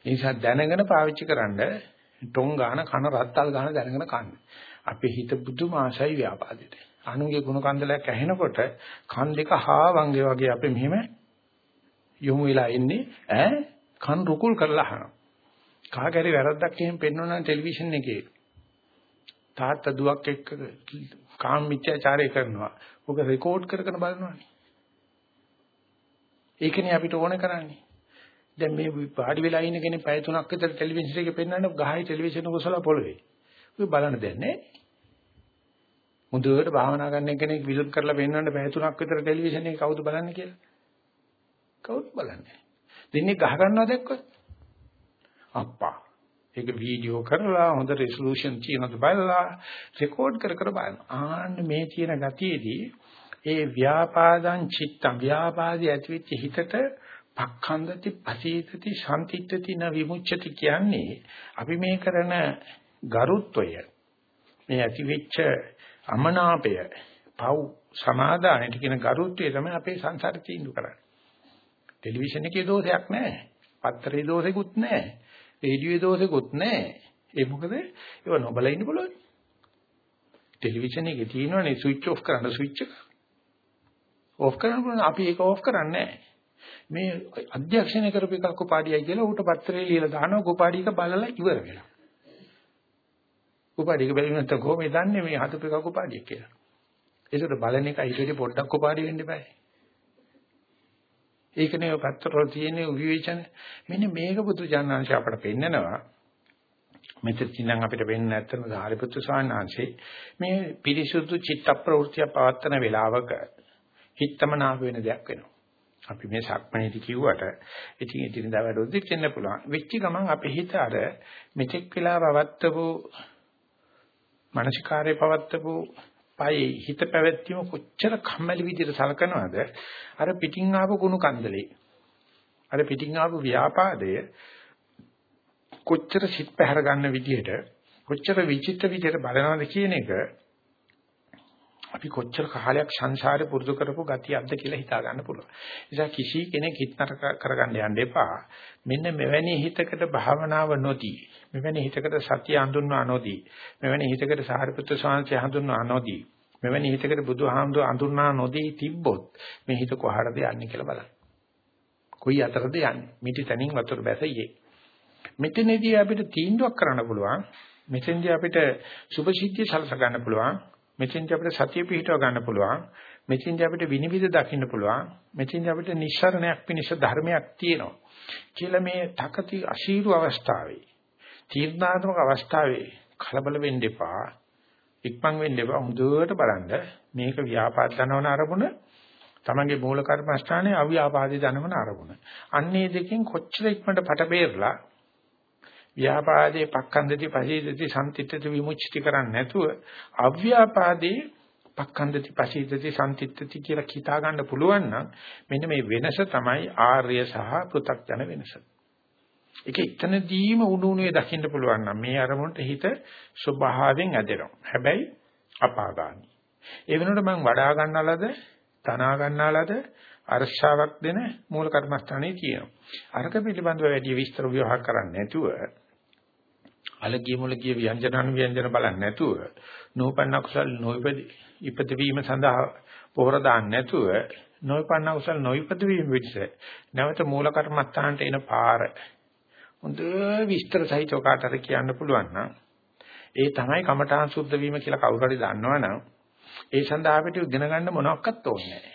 ඒ නිසා දැනගෙන පාවිච්චි කරන්න ටොං ගාන කන රත්තල් ගාන දැනගෙන කන්න. අපේ හිත බුදුම ආශයි ව්‍යාපාදෙට. අනුගේ ගුණ කන්දලයක් ඇහෙනකොට කන් දෙක හාවංගේ වගේ අපේ මෙහෙම යොමු වෙලා ඉන්නේ ඈ කන් රුකුල් කරලා අහනවා. කාගෑරි වැරද්දක් එහෙම පෙන්වනවා ටෙලිවිෂන් එකේ. තාත්තා දුවක් එක්ක කාම මිත්‍යාචාරය කරනවා. ඔක රෙකෝඩ් කරගෙන බලනවානේ. ඒකනේ අපිට ඕන කරන්නේ. දැන් මේ පාඩි වෙලා ඉන්න කෙනෙක් පැය තුනක් විතර ටෙලිවිෂන් එකේ පෙන්වන්න ගහයි ටෙලිවිෂන් එක ඔසලා පොළවේ. ඔය බලන්න දෙන්නේ නැහැ. මුදුවට භාවනා කරන කෙනෙක් විසුත් කරලා පෙන්වන්න පැය තුනක් විතර ටෙලිවිෂන් එකේ කවුද බලන්නේ කියලා. කවුරුත් බලන්නේ. දෙන්නේ ගහ ගන්නවා දැක්කොත්. අප්පා. ඒක වීඩියෝ කරලා හොඳ රෙසලූෂන් තියෙනවද බලලා රෙකෝඩ් කර කර බලන්න. ආන්න මේ තියෙන ගතියේදී ඒ ව්‍යාපාදං චිත්තං ව්‍යාපාදී ඇතිවෙච්ච හිතට පක්ඛන්දති පසීතති සම්තිත්‍ත්‍ති න විමුච්ඡති කියන්නේ අපි මේ කරන ගරුත්වය මේ ඇතිවෙච්ච අමනාපය පව් සමාදානයට කියන ගරුත්වය තමයි අපේ සංසාරේ තීන්දුව කරන්නේ. ටෙලිවිෂන් එකේ දෝෂයක් නැහැ. පත්තරේ දෝෂෙකුත් නැහැ. රේඩියෝයේ දෝෂෙකුත් නැහැ. ඒ මොකද ඒව නොබල ඉන්න පුළුවන්. ටෙලිවිෂන් එකේ තියෙනවනේ ස්විච් ඔෆ් කරන්න ස්විච් එක. ඔෆ් කරන්න පුළුවන් අපි ඒක ඔෆ් කරන්නේ නැහැ. මේ අධ්‍යක්ෂණය කරපු එකක් උපාඩියයි කියලා ඌට පත්‍රේ ලියලා දානවා උපාඩියක බලලා ඉවර වෙලා. උපාඩියක බැලුවේ නැත්නම් කොහොමද දන්නේ මේ හදපු එකක් උපාඩියක් කියලා. ඒකට බලන එක ඊට වඩා පොඩ්ඩක් උපාඩි වෙන්න බෑ. ඒකනේ ඔය පත්‍රවල තියෙන විවේචන මෙන්න මේක බුදු ජානංශ අපට පෙන්නනවා. මෙතන ඉඳන් අපිට වෙන්න නැත්තම සාරිපුත්‍ර ස්වාමීන් මේ පිරිසුදු චිත්ත ප්‍රවෘත්තිය පවත්තන වේලාවක හිතමනාප වෙන දෙයක් වෙනවා. අපි මේ සක්මණේදී කිව්වට ඉතින් ඉතින්දා වැඩොද්දිත් වෙන්න පුළුවන්. වෙච්ච ගමන් අපේ හිත අර මෙතෙක් වෙලා පවත්තපු මානසිකාරයේ පවත්තපු පයි හිත පැවැත්වීම කොච්චර කම්මැලි විදිහට සලකනවද? අර පිටින් ආපු කුණු කන්දලේ. අර පිටින් ආපු ව්‍යාපාදය කොච්චර සිත් පැහැර ගන්න විදිහට කොච්චර විචිත්‍ර විදිහට බලනවද කියන එක අපි කොච්චර කාලයක් සංසාරේ පුරුදු කරපු ගතියක්ද කියලා හිතා ගන්න පුළුවන්. නිසා කිසි කෙනෙක් හිතනර කරගන්න යන්න එපා. මෙන්න මෙවැනි හිතකට භාවනාව නොදී, මෙවැනි හිතකට සතිය හඳුන්වා නොදී, මෙවැනි හිතකට සාරිපුත්‍ර ස්වාමීන් හඳුන්වා නොදී, මෙවැනි හිතකට බුදුහාමුදුර හඳුන්වා නොදී තිබ්බොත් මේ හිත කොහාටද යන්නේ කියලා බලන්න. කොයි අතරද යන්නේ? මිටි තනින් වතුර බැසියේ. මෙතනදී අපිට තීන්දුවක් කරන්න පුළුවන්. මෙතෙන්දී අපිට සුභ සිද්ධිය සලස ගන්න පුළුවන්. මෙතෙන්දී අපිට සතිය පිහිටව ගන්න පුළුවන්. මෙතෙන්දී අපිට විනිවිද දකින්න පුළුවන්. මෙතෙන්දී අපිට නිස්සරණයක් පිණිස ධර්මයක් තියෙනවා. කියලා මේ තකති අශීරු අවස්ථාවේ තීර්ණාත්මක අවස්ථාවේ කලබල වෙන්න එපා. ඉක්මන් වෙන්න එපා. හොඳට බලන්න මේක ව්‍යාපාද දනවන අරමුණ තමන්ගේ මූල කර්මස්ථානයේ අව්‍යාපාදී දනවන අරමුණ. අන්නේ දෙකෙන් කොච්චර ඉක්මනට පට බේරලා ව්‍යාපාදේ පක්ඛන්දති පසීදති සම්තිත්‍ත්‍ති විමුක්ති කරන්නේ නැතුව අව්‍යාපාදේ පක්ඛන්දති පසීදති සම්තිත්‍ත්‍ති කියලා හිතා ගන්න පුළුවන් නම් මෙන්න මේ වෙනස තමයි ආර්ය සහ පෘථග්ජන වෙනස. ඒක එතනදීම උණු උණුවේ දකින්න පුළුවන් නම් මේ අරමුණට හිත ස්වභාවයෙන් ඇදෙනවා. හැබැයි අපාගාමි. ඒ වෙනුවට මම වඩා ගන්නලද, තනා ගන්නලද අර්ශාවක් දෙන මූල කර්මස්ථානයේ තියෙනවා. අරක පිළිබඳව වැඩි විස්තර විවහාර කරන්නේ නැතුව අලගිය මුලගිය ව්‍යංජන අනු ව්‍යංජන බලන්නේ නැතුව නෝපන්න කුසල් නොයිපදි ඉපද වීම සඳහා පොහොර දාන්න නැතුව නොයිපන්න කුසල් නොයිපද වීම පිටස නැවත මූල කර්මස්ථානට එන පාර හොඳ විස්තර සහිතව කාටද කියන්න පුළුවන් නම් ඒ තමයි කමඨාන් සුද්ධ වීම කියලා කවුරු හරි දන්නවනම් ඒ සඳහා අපිට ඉගෙන ගන්න මොනවත් ඕනේ නැහැ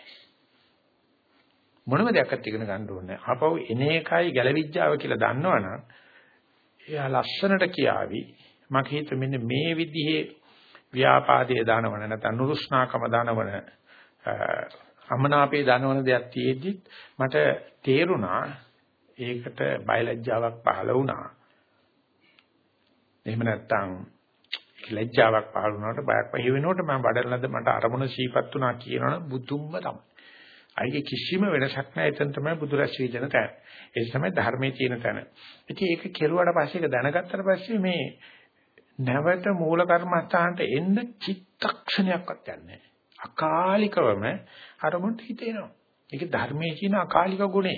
මොනම දෙයක්වත් ඉගෙන ගන්න ඕනේ නැහැ. ආපහු එන එකයි ගැලවිඥාව කියලා දන්නවනම් එයා ලස්සනට කියාවි. මගේ හිත මෙන්න මේ විදිහේ ව්‍යාපාදයේ දානවන නැත්නම් නුරුස්නාකම දානවන අමනාපේ දානවන දෙයක් තියෙද්දි මට තේරුණා ඒකට බයලජ්ජාවක් පහළ වුණා. එහෙම නැත්නම් ලැජ්ජාවක් පහළ වුණාට බයක් පහි වෙනකොට මම වඩලනද මට අරමුණ සීපත් වුණා කියනවනේ බුදුම්ම තමයි. අයිගේ කිසිම වෙනසක් නැහැ. එතන තමයි බුදුරැස් වීදන තැන. ඒ තමයි ධර්මයේ තියෙන තැන. ඉතින් ඒක කෙරුවාට පස්සේ ඒක දැනගත්තට පස්සේ මේ නැවත මූල කර්මස්ථානට එන්න චිත්තක්ෂණයක්වත් යන්නේ අකාලිකවම අරමුණට හිතෙනවා. ඒක ධර්මයේ කියන අකාලික ගුණය.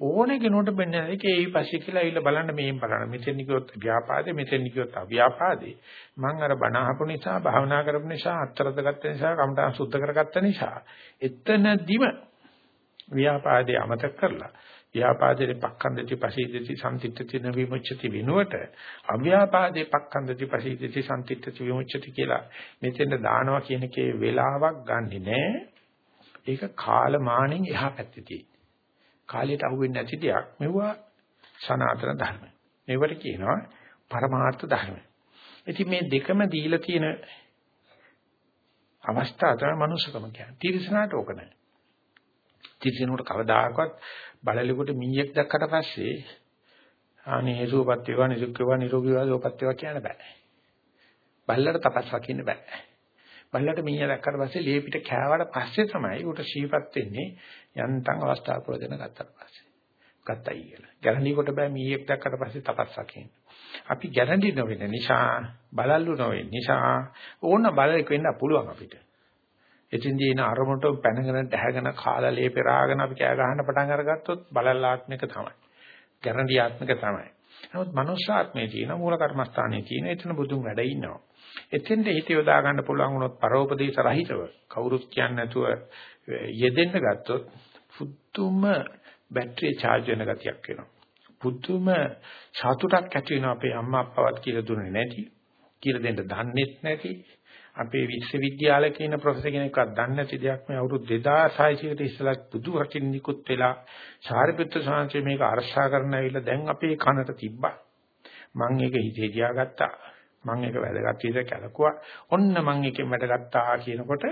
ඕනේ කෙනෙකුට බෙන්නේ ඒක ඒ පස්සේ කියලා ඇවිල්ලා බලන්න මේන් බලන්න. මෙතෙන් කිව්වොත් ව්‍යාපාදේ මෙතෙන් කිව්වොත් අව්‍යාපාදේ. මම අර බණ අහපු නිසා භාවනා කරපු නිසා අත්තරද ගත්ත නිසා කමඨා සුද්ධ කරගත්ත නිසා එතනදිම ව්‍යාපාදේ අමතක කරලා ව්‍යාපාදේ පක්ඛන්දති පසීදති සම්තිත්‍ත්‍ති නවිමුච්ඡති විනුවට අව්‍යාපාදේ පක්ඛන්දති පසීදති සම්තිත්‍ත්‍ති විමුච්ඡති කියලා මෙතෙන්ද දානවා කියන එකේ වෙලාවක් ගන්නෙ නෑ ඒක කාලමාණෙන් එහා පැත්තේ තියෙන කාලයට අහුවෙන්නේ නැති දෙයක් මෙවුවා සනාතන ධර්ම මේවට කියනවා පරමාර්ථ ධර්ම ඉතින් මේ දෙකම දීලා තියෙන අවස්ථාව තමයි මනුස්සකම කියන්නේ. තිරසනාට ඕක නැහැ. තිරසනුට කවදාකවත් බලලෙකුට මීයක් දැක්කට පස්සේ අනේ සුවපත් වේවා නිසුක් වේවා නිරෝගී වේවා සුවපත් වේවා කියන්න බෑ. බල්ලට තපස් රකින්න බෑ. බල්ලට මීයා දැක්කට පස්සේ ලේ පිට කෑවට පස්සේ තමයි උට ශීපත් වෙන්නේ යන්තම් අවස්ථාව ප්‍රයෝජන ගත්තට පස්සේ. ගත්තයි කියලා. ගැරන්ටි කොට බෑ මීයක් දැක්කට පස්සේ තපස් රකින්න. අපි ගැරන්ටි නොවෙන නිසා බලල්ලු නොවෙන නිසා ඕන බලයක් වෙන්න පුළුවන් අපිට. එතින්දී එන අරමුණට පැනගෙන දැහැගෙන කාලා ලේ පෙරාගෙන අපි කෑ ගහන්න පටන් අරගත්තොත් බලල්ලාත්මික තමයි. ගැරන්ටි ආත්මික තමයි. නමුත් මනුෂ්‍යාත්මයේ තියෙන මූල කර්මස්ථානයේ තියෙන එතන බුදුන් වැඩ ඉන්නවා. එතෙන්ද හිත යොදා ගන්න පුළුවන් වුණොත් පරෝපදේශ රහිතව කවුරුත් කියන්නේ නැතුව යෙදෙන්න ගත්තොත් පුදුම බැටරිය charge වෙන ගතියක් වෙනවා. පුදුම සතුටක් ඇති වෙනවා අපේ අම්මා අප්පවත් කියලා දුන්නේ නැති. කියලා දෙන්න දන්නේත් නැති. අපේ විශ්වවිද්‍යාලේ කියන ප්‍රොෆෙසර් කෙනෙක්වත් දන්නේ නැති දෙයක් මේ අවුරුදු 2600 කට ඉස්සලා බුදු රකින් නිකුත් වෙලා සාරිපුත්‍ර සාංශය මේක අරසා කරන්න ඇවිල්ලා දැන් අපේ කනට තිබ්බා. මම ඒක හිතේ තියාගත්තා. මම ඒක වැදගත් විදිහට කැලකුවා. ඔන්න මම එකෙන් වැඩගත්තා කියනකොට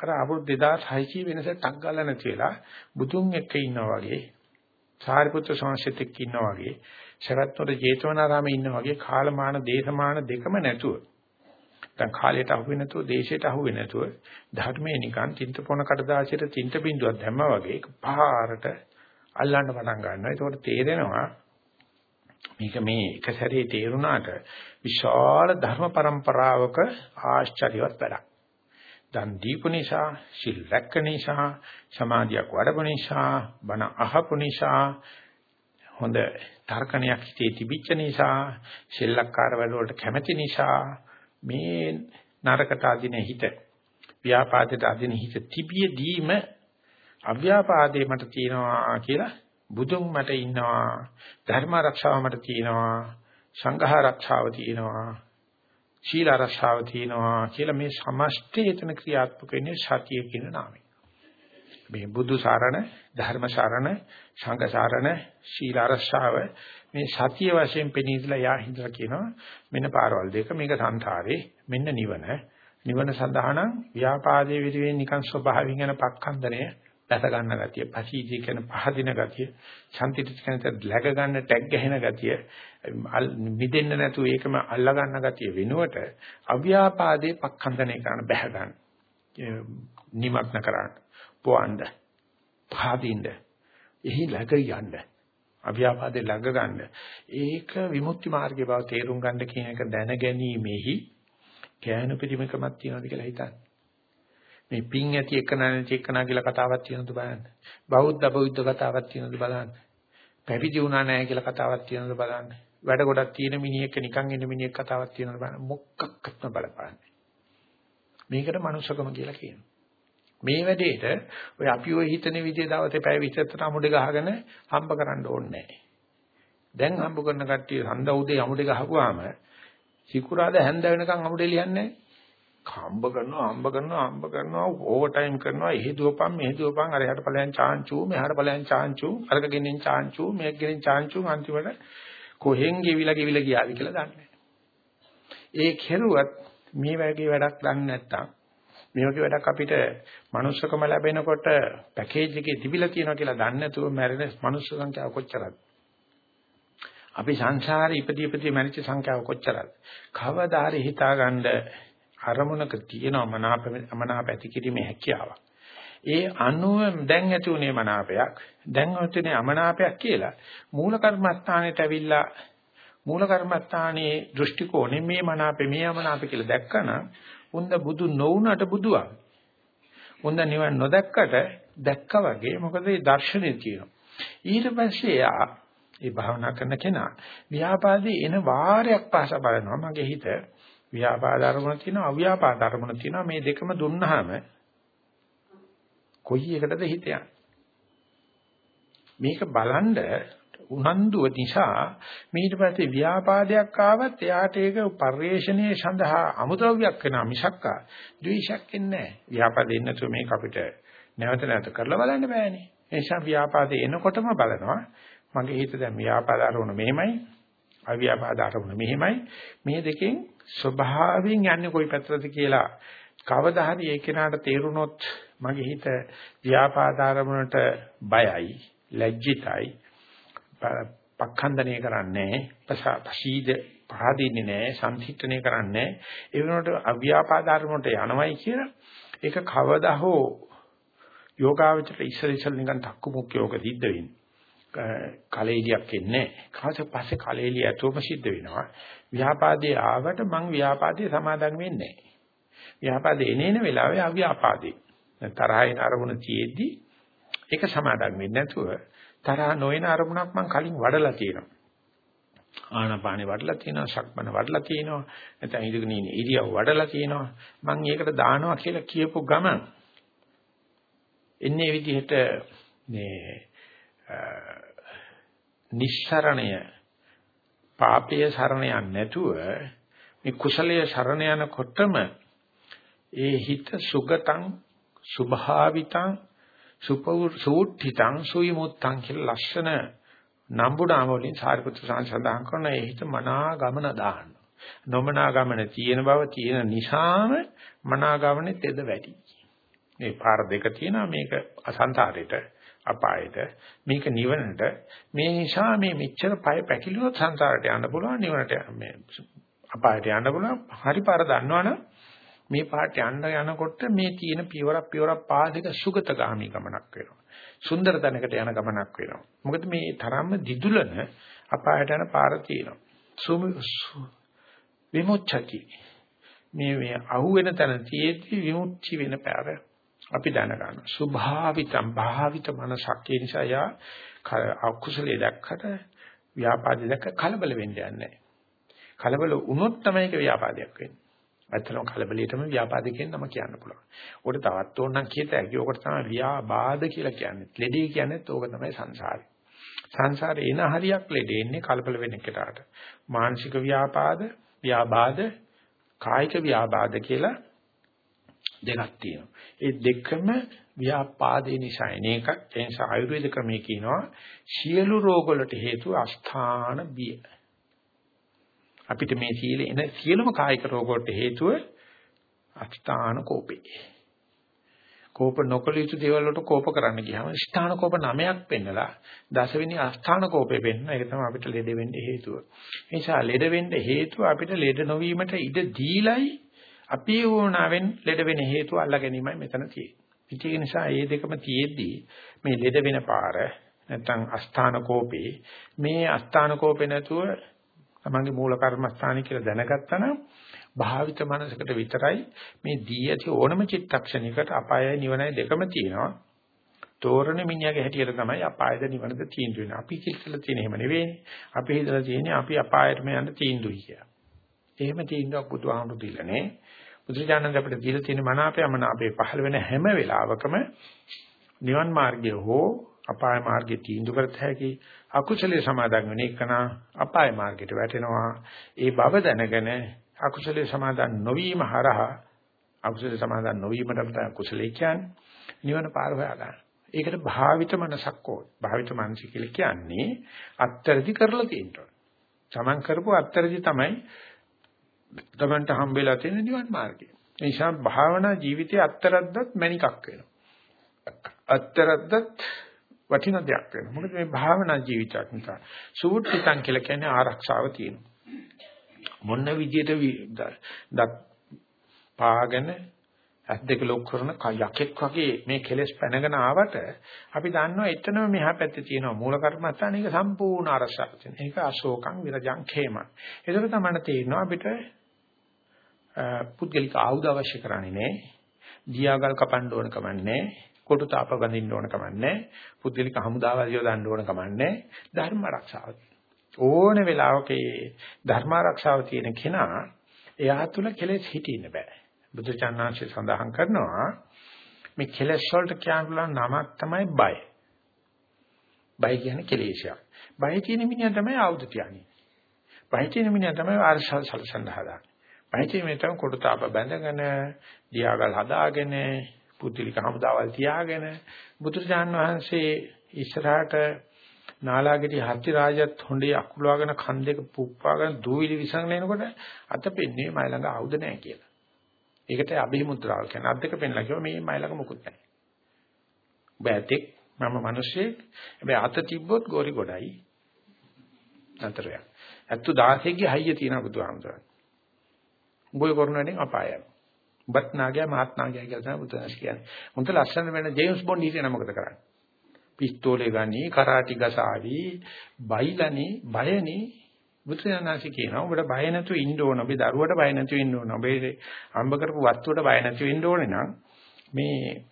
අර අවුරුදු 2600 වෙනස ටක් ගාලා නැති වෙලා බුදුන් එක්ක ඉන්නවා වගේ සාරිපුත්‍ර සංශිත එක්ක ඉන්නවා වගේ සරත්වර ජේතවනාරාමේ ඉන්නවා වගේ කාලමාන දේශමාන දෙකම නැතුව දැන් කාලයට අහු වෙන්නේ නැතුව දේශයට අහු වෙන්නේ නැතුව ධර්මයේ නිකන් චින්තපොන කඩදාසියට චින්ත බින්දුවක් දැම්මා වගේ පාරට අල්ලන්න පටන් ගන්නවා. ඒකට තේරෙනවා මේක මේ එක සැරේ තේරුණාට විශාල ධර්ම પરම්පරාවක ආශ්චර්යවත් වැඩක්. දන් දීපු නිසා, සිල් රැක්ක නිසා, සමාධියක් වඩපු නිසා, බණ අහපු නිසා, හොඳ තර්කණයක් හිතේ තිබිච්ච නිසා, සෙල්ලක්කාර වැඩ වලට කැමැති නිසා මේ නරකට අදින හිත, ව්‍යාපාදයට අදින හිත තිබියදීම අව්‍යාපාදේ මට තියෙනවා කියලා බුදුන් මට ඉන්නවා ධර්ම ආරක්ෂාව මට තියෙනවා සංඝ ආරක්ෂාව තියෙනවා ශීල ආරක්ෂාව තියෙනවා කියලා මේ සමස්තය එතන ක්‍රියාත්මක වෙන්නේ සතිය කියන නාමයෙන්. මේ බුදු සාරණ ධර්ම සාරණ සංඝ සාරණ ශීල ආරක්ෂාව මේ සතිය වශයෙන් පෙනීදලා යා හිඳලා කියනවා මෙන්න පාරවල් දෙක මේක සංසාරේ මෙන්න නිවන නිවන සඳහා නම් ව්‍යාපාදයේ විදිහේ නිකන් ස්වභාවයෙන් යන පක්ඛන්දනය දැස ගන්න ගතිය, පසීජී කියන පහදින ගතිය, ශාන්තිට කියන läග ගන්න ටැග් ගැහෙන ගතිය, මිදෙන්න නැතුව ඒකම අල්ලා ගන්න ගතිය වෙනුවට අව්‍යාපාදේ පක්ඛන්දනය කරන බැහැ ගන්න. නිමග්න කරන්න, පොවන්න, පහදින්න, එහි läග යන්න. අව්‍යාපාදේ läග ගන්න. ඒක විමුක්ති මාර්ගයේ බව තේරුම් ගන්න කියන එක දැන ගැනීමෙහි කෑනු පිළිමකමක් තියෙනවද කියලා හිතන්න. මේ පිං ඇති එක නැති එක නා කියලා කතාවක් තියෙනවද බලන්න. බෞද්ධ බෞද්ධ කතාවක් තියෙනවද බලන්න. පැවිදි වුණා නැහැ කියලා කතාවක් තියෙනවද බලන්න. වැඩ ගොඩක් තියෙන මිනිහෙක් නිකන් ඉන්න මිනිහෙක් කතාවක් තියෙනවද බලන්න. මොකක්වත්ම බලපාන්නේ. මේකට මනුස්සකම කියලා කියනවා. මේ වැඩේට ඔය අපි ඔය හිතන විදිහේ දවසේ පැය 20කට අමුඩේ ගහගෙන හම්බ කරන්න ඕනේ නැහැ. දැන් හම්බ කරන කට්ටිය හන්ද උදේ අමුඩේ ගහපුවාම සිකුරාද හැන්ද වෙනකන් අමුඩේ ලියන්නේ නැහැ. හම්බ කරනවා හම්බ කරනවා හම්බ කරනවා ඕවර් ටයිම් කරනවා එහෙ දුවපන් මෙහෙ දුවපන් අර එහාට ඵලයන් චාන්චු මෙහාට ඵලයන් චාන්චු අරක ගෙනින් චාන්චු මේක ගෙනින් චාන්චු අන්තිමට කොහෙන් ගෙවිලා ගෙවිලා ගියාවි කියලා දන්නේ ඒ කෙරුවත් මේ වගේ වැඩක් දන්නේ නැත්තම් මේ වගේ වැඩක් අපිට මනුස්සකම ලැබෙනකොට පැකේජ් එකේ තිබිලා තියෙනවා කියලා දන්නේ නැතුව මැරෙන මනුස්ස සංඛ්‍යාව කොච්චරද අපි සංසාරේ ඉපදී ඉපදී මැරිච්ච සංඛ්‍යාව කොච්චරද කවදා හරි හිතාගන්න අරමුණක තියෙන මනාප මනාප ඇති කිරීමේ හැකියාව. ඒ අනුව දැන් ඇති උනේ මනාපයක්, දැන් ඇතිනේ අමනාපයක් කියලා මූල කර්මස්ථානෙට ඇවිල්ලා මූල කර්මස්ථානයේ දෘෂ්ටි කෝණය මේ මනාපේ මේ අමනාපේ කියලා දැක්කනම් උන්ද බුදු නොවුනට බුදුවා. උන්ද නිවන් නොදැක්කට දැක්කා වගේ මොකද ඒ දර්ශනේ තියෙනවා. ඊට පස්සේ යා ඒ භාවනා කරන කෙනා ව්‍යාපාදේ එන වාරයක් පාස බලනවා මගේ හිත ව්‍යාපාද අරමුණ තියෙනවා අව්‍යාපාද අරමුණ තියෙනවා මේ දෙකම දුන්නාම කොයි එකටද හිත මේක බලන්ඩ උනන්දුව නිසා ඊට පස්සේ ව්‍යාපාදයක් ආවත් එයාට ඒක පරිේශණයේ සඳහා අමුද්‍රව්‍යයක් වෙනා මිසක්කා ද්වේෂයක් එන්නේ නැහැ. ව්‍යාපාදේ නැතුව මේක අපිට නැවත නැවත කරලා බලන්න බෑනේ. ඒ නිසා ව්‍යාපාදේ එනකොටම බලනවා මගේ හිත දැන් ව්‍යාපාද අරමුණ මෙහෙමයි අව්‍යාපාද අරමුණ මෙහෙමයි මේ දෙකෙන් ස්වභාවයෙන් යන්නේ කොයි පැත්තටද කියලා කවදා හරි ඒ කෙනාට තේරුනොත් මගේ හිත ව්‍යාපාද අරමුණට බයයි ලැජ්ජිතයි පක්ඛන්දනය කරන්නේ පසීද පහදින්නේ නැහැ. සංහිට්ඨනය කරන්නේ ඒ වෙනකොට අව්‍යාපාද අරමුණට යනවයි කියලා ඒක කවදා හෝ යෝගාවචර ඉස්සර ඉස්සර නිකන් තක්කු මුක්ක යෝග සිද්ධ වෙන්නේ. කලෙලියක් එන්නේ කාට පස්සේ කලෙලිය ඇතුවම සිද්ධ වෙනවා. ව්‍යාපාදේ ආවට මං ව්‍යාපාදේ සමාදන් වෙන්නේ නැහැ. ව්‍යාපාදේ එනේන වෙලාවේ අව්‍යාපාදේ. තරහින් අරමුණ තියෙද්දි ඒක සමාදන් වෙන්නේ නැතුව තරහ නොවන අරමුණක් මං කලින් වඩලා තියෙනවා. ආනාපානෙ වඩලා තියෙනවා ශක්මන වඩලා තියෙනවා නැත්නම් ඉඳගෙන ඉන්නේ ඉරියව් වඩලා තියෙනවා. මම ඒකට දානවා කියලා කියපු ගමන් එන්නේ විදිහට මේ නිස්සරණය පාපයේ සරණ යන්නේ නැතුව මේ කුසලයේ සරණ යනකොටම ඒ හිත සුගතං සුභාවිතං සුපෞර්සූට්ඨිතං සුවිමුත්තං කියලා ලස්සන නම්බුනාම වලින් සාරිපුත්‍ර සඳහන් කරන ඒ හිත මනා ගමන දාන්න. නොමනා ගමන තියෙන බව තියෙන නිසාම මනා ගමනේ තෙද වැඩි. මේ පාර දෙක තියෙනවා මේක අසංසාරෙට අපායට මේක නිවනට මේ නිසා මේ මෙච්චර පය පැකිලුවොත් සංසාරයට යන්න පුළුවන් නිවනට මේ අපායට යන්න පුළුවන් හරි පාර දන්නවනම් මේ පාට යන්න යනකොට මේ තියෙන පියවරක් පියවරක් පාදක සුගතගාමී ගමනක් වෙනවා සුන්දර තැනකට යන ගමනක් වෙනවා. මොකද මේ තරම්ම දිදුලන අපායට යන පාර තියෙනවා. විමුච්ඡති මේ මේ අහුවෙන තැන තියෙද්දි විමුක්ති වෙන පාර අපි දැනගන්න. සුභාවිතම් භාවිත මනසක් ඒ නිසා යා අකුසලයේ දැක්කට ව්‍යාපාදේ දැක්ක කලබල වෙන්න යන්නේ කලබල වුණොත් තමයි ඒක ව්‍යාපාදයක් වෙන්නේ. ඇත්තටම කලබලයටම ව්‍යාපාද කියන නම කියන්න පුළුවන්. උකට තවත් ඕනනම් කියත හැකි. ඕකට තමයි ව්‍යාබාධ කියලා කියන්නේ. ලෙඩේ කියන්නේත් ඕක තමයි සංසාරේ. සංසාරේ එන හරියක් ලෙඩේ ඉන්නේ කලබල වෙන එකට. මානසික ව්‍යාපාද, ව්‍යාබාධ, කායික ව්‍යාබාධ කියලා දෙකක් තියෙනවා. ඒ දෙකම ව්‍යාපාදේ නිසා එන එකක්. ඒ නිසා ආයුර්වේද ක්‍රමයේ කියනවා සියලු රෝග වලට හේතුව අස්ථාන බිය. අපිට මේ සීල එන සියලුම කායික රෝග වලට හේතුව අස්ථාන කෝපේ. කෝප නොකළ යුතු දේවල් වලට කෝප කරන්න ගියාම ස්ථාන කෝප නමයක් පෙන්නලා දසවෙනි අස්ථාන කෝපේ පෙන්න ඒක තමයි අපිට ලෙඩ වෙන්න හේතුව. ඒ නිසා ලෙඩ වෙන්න හේතුව අපිට ලෙඩ නොවීමට ඉඩ දීලයි අපි වුණාවෙන් ලෙඩ වෙන හේතුව අල්ලා ගැනීමයි මෙතන තියෙන්නේ. ඒක නිසා මේ දෙකම තියෙද්දි මේ ලෙඩ වෙන පාර නැත්නම් අස්ථාන කෝපේ මේ අස්ථාන කෝපේ නැතුව තමන්ගේ මූල කර්මස්ථානයි කියලා දැනගත්තා නම් භාවිත මනසකට විතරයි මේ දී ඇති ඕනම චිත්තක්ෂණයකට අපායයි නිවනයි දෙකම තියෙනවා. තෝරන මිනිහාගේ හැටියට තමයි අපායද නිවනද තීන්දුව වෙන්නේ. අපි කිල්ලලා තියෙන එහෙම නෙවෙයි. අපි හිතලා තියෙන්නේ අපි අපායටම යන්න තීන්දුවයි කියලා. එහෙම තීන්දුවක් බුදුහාමුදුරු දීලානේ. බුදුචානන්ද අපිට දීලා තියෙන මනාපයම අපේ පහළ වෙන හැම වෙලාවකම නිවන් මාර්ගය හෝ අපාය මාර්ගයේ තීන්දුව කරත හැකි අකුසලයේ සමාදන් වෙන එකන අපාය මාර්ගයට වැටෙනවා ඒ බව දැනගෙන අකුසලයේ සමාදන් නොවීම හරහා අකුසලයේ සමාදන් නොවීමට තමයි කුසලයේ කියන්නේ නිවන පාර හොයා ගන්න. ඒකට භාවිත මනසක් ඕන. භාවිත මනස කියලා කියන්නේ අත්තරදි කරලා තියෙනවා. තමන් කරපු අත්තරදි තමයි තමන්ට හම්බෙලා තියෙන නිවන් මාර්ගය. ඒ නිසා භාවනා ජීවිතයේ අත්තරද්දත් මණිකක් වෙනවා. අත්තරද්දත් වටින දෙයක් වෙනවා. මොකද මේ භාවනා ජීවිතයක් නිසා සූත්‍රිතං කියලා කියන්නේ ආරක්ෂාව තියෙනවා. මොන විදියට දත් පාගෙන ඇස් දෙක ලොක් කරන යකෙක් වගේ මේ කෙලෙස් පැනගෙන ආවට අපි දන්නවා එතනම මෙහා පැත්තේ තියෙනවා මූල කර්මස්ථාන එක සම්පූර්ණ ආරක්ෂාව තියෙන. ඒක අශෝකං විරජං khේම. ඒක තමයි තේරෙනවා අපිට පුද්ගලික ආයුධ අවශ්‍ය කරන්නේ නැහැ. දියාගල් කපන්න ඕන කමන්නේ කොටු තාප බඳින්න ඕන කමන්නේ. පුද්ගලික හමුදාවල් යොදන්න ඕන කමන්නේ. ධර්ම ආරක්ෂාව. ඕන වෙලාවක ධර්ම ආරක්ෂාව තියෙන කෙනා එයා තුල කෙලෙස් හිටින්න බෑ. බුදු චානන්සේ සඳහන් කරනවා මේ කෙලෙස් වලට කියන නමක් තමයි බය. බය කියන්නේ කෙලෙසයක් බය තියෙන මිනිහා තමයි ආයුධ තියන්නේ බය තියෙන මිනිහා තමයි ආර්ශල් සලසන්න හදාන්නේ බය තියෙන මිනිහා තමයි කොටු තාප බැඳගෙන දියාගල් හදාගෙන පුද්ගලික හමුදාවල් තියාගෙන බුදුරජාන් වහන්සේ ඉස්සරහට නාලාගිරි හත්ති රාජත් හොඬේ අකුලවාගෙන කන් දෙක පුප්පාගෙන දූවිලි විසංගන එනකොට අත පෙන්නේ මයි ළඟ ආයුධ නැහැ කියලා. ඒකට අභිමුද්‍රාව කියන්නේ අත් දෙක පෙන්නලා කිව්වා මේ මයි ළඟ මොකුත් නැහැ. ඔබ ඇතෙක් මම මිනිස්සෙක්. හැබැයි අත තිබ්බොත් ගෝරි ගොඩයි. නතර වෙනවා. ඇත්තු 16 ගේ හයිය තියෙන බුදුහාමුදුරන්. උඹ ඔය කරන වැඩෙන් අපායයි. උඹත් නාගයා මාත් නාගයා කියලා තමයි බුදුහාම කියන්නේ. උන්ට ලස්සන වෙන ජේම්ස් බොන්ඩ් හිටියන මොකද කරන්නේ? පිස්තෝලේ ගනි, කරාටි ගසාවි, බයිලනේ, බයනේ බුදුසසුනාසි කියනවා ඔබට බය නැතුව ඉන්න ඕන. ඔබේ දරුවට බය නැතුව ඉන්න ඕන. ඔබේ අම්බ කරපු වස්තුවට බය නැතුව ඉන්න ඕනේ නම් මේ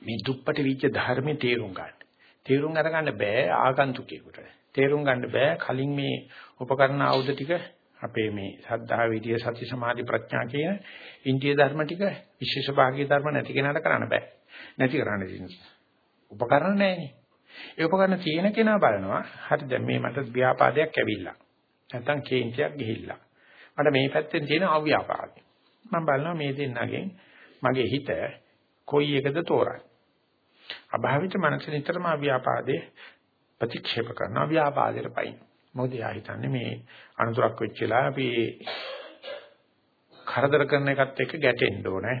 මේ දුප්පට විච්ච ධර්මයේ තේරුම් ගන්න. තේරුම් අරගන්න බෑ ආගන්තුකයෙකුට. තේරුම් ගන්න බෑ කලින් මේ උපකරණ ආයුධ ටික අපේ මේ සද්ධා විදිය සති සමාධි ප්‍රඥා කියන ඉන්දිය ධර්ම ටික විශේෂ භාගී ධර්ම නැති කෙනාට කරන්න බෑ. නැති කරන්න තියෙනවා. උපකරණ නැහැනේ. ඒ උපකරණ තියෙන කෙනා බලනවා හරි දැන් මේ මට ව්‍යාපාදයක් ඇවිල්ලා. නැත්තම් කේන්තියක් ගිහිල්ලා. මට මේ පැත්තෙන් තියෙන අව්‍යාපාදේ. මම බලනවා මේ දෙන්නගෙන් මගේ හිත කොයි එකද තෝරන්නේ. අභාවිත මනස නිතරම අව්‍යාපාදේ ප්‍රතික්ෂේප කරනවා ව්‍යාපාදයට පයින්. මොකද යා හිතන්නේ මේ අනුතරක් වෙච්චලා අපි කරදර කරන එකත් එක්ක ගැටෙන්න ඕනේ.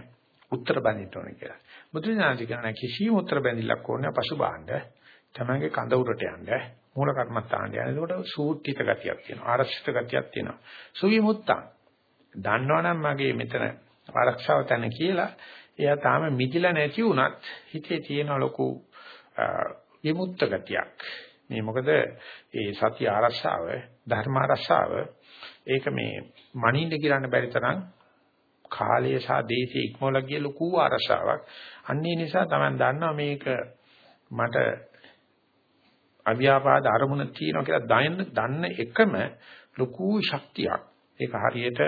උත්තර බඳින්න ඕනේ කියලා. බුදුසසුන කියන කිසිම උත්තර බැඳිල්ලක් ඕනේ පසුබාහඬ. තමන්ගේ කඳ උරට යන්න මූල කර්මස්ථානට යන. ඒකට සූට්ටිත ගතියක් තියෙනවා. ආරක්ෂිත ගතියක් තියෙනවා. සුවිමුත්තං. දන්නවනම් මගේ මෙතන ආරක්ෂාව තැන කියලා එයා තාම මිදිලා නැති වුණත් හිතේ තියෙන ලොකු විමුක්ත ගතියක්. මේ මොකද ඒ සත්‍ය ආරක්ෂාව, ධර්ම ආරක්ෂාව ඒක මේ මනින්න කියන්න බැරි තරම් කාලය සහ දේශය ඉක්මවලා ගිය ලොකු ආරක්ෂාවක්. අන්නේ නිසා තමයි දන්නවා මේක මට අව්‍යාපාද අරමුණ තියෙනවා කියලා දන්න දන්න එකම ලොකු ශක්තියක්. ඒක හරියට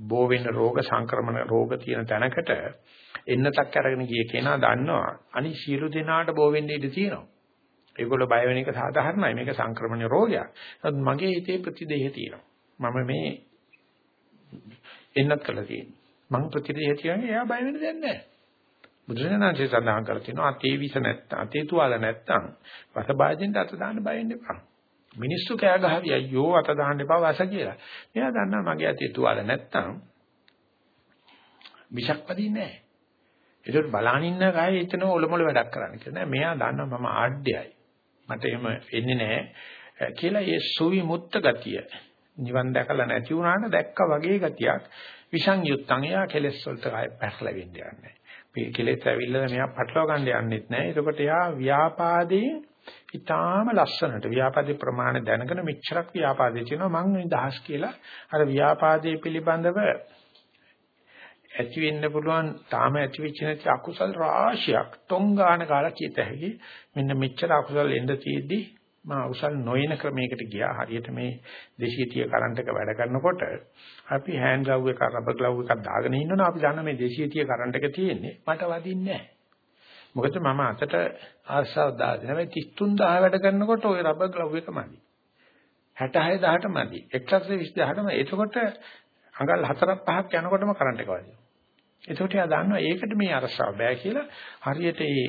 බෝ වෙන රෝග සංක්‍රමණ රෝග තියෙන තැනකට එන්නතක් අරගෙන ගිය කෙනා දන්නවා අනි සියලු දෙනාට බෝ වෙන්න ඉඩ තියෙනවා. ඒගොල්ලෝ බය වෙන එක සාධාරණයි මේක සංක්‍රමණ රෝගයක්. නමුත් මගේ හිතේ ප්‍රතිදේහ තියෙනවා. මම මේ එන්නත් කළා තියෙන්නේ. මං ප්‍රතිදේහ කියන්නේ එයා බය වෙන්න දෙයක් නැහැ. බුදුරජාණන්සේ සඳහන් කරලා තියෙනවා අතේ විස නැත්තම් අතේ තුවාල නැත්තම් වසභාජෙන්ට අත දාන්න බය වෙන්න එපා. මිනිස්සු කෑ ගහවි අයියෝ අත දාන්න එපා වස කියලා. එයා දන්නා මගේ අතේ තුවාල නැත්තම් විෂක් පදින්නේ නැහැ. ඒකට බලන් ඉන්න කය එතන ඔලොමල වැඩක් කරන්න කියලා. මෙයා දන්නවා මම ආඩ්‍යයි. මට එහෙම වෙන්නේ නැහැ කියලා ඒ සුවිමුත්ත ගතිය නිවන් දැකලා නැති වුණාට දැක්කා වගේ ගතියක් විසංයුත්තං එයා කෙලෙස් වලට ආය පැටලෙන්න යන්නේ. මේ කෙලෙස් ඇවිල්ලා මෙයා පටලවා ගන්න යන්නෙත් නැහැ. එතකොට එයා ව්‍යාපාදේ ඊටාම ලස්සනට ව්‍යාපාදේ ප්‍රමාණය දැනගෙන මෙච්චරක් ව්‍යාපාදේ තියෙනවා මං නිදහස් කියලා අර ව්‍යාපාදේ පිළිබඳව ඇති වෙන්න පුළුවන් තාම ඇති වෙච්ච නැති අකුසල් රාශියක්. තොංගාන කාලා කියත හැකි. මෙන්න මෙච්චර අකුසල් එන්න තියෙද්දි මා අකුසල් නොයන ක්‍රමයකට ගියා. හරියට මේ 230 කරන්ට් එක වැඩ කරනකොට අපි හෑන්ඩ් ග්ලව් එක රබර් ග්ලව් එකක් දාගෙන ඉන්නවනේ. අපි දන්න මේ 230 කරන්ට් එක තියෙන්නේ මට වදින්නේ නැහැ. මොකද මම අතට ආස්සාව දාගෙන මේ 33000 වැඩ කරනකොට ওই රබර් ග්ලව් එක මදි. 66000ට මදි. 120000ට මදි එතකොට අඟල් 4ක් 5ක් යනකොටම කරන්ට් එක වදිනවා. එතකොට එයා දන්නවා ඒකට මේ අරසාව බෑ කියලා හරියට ඒ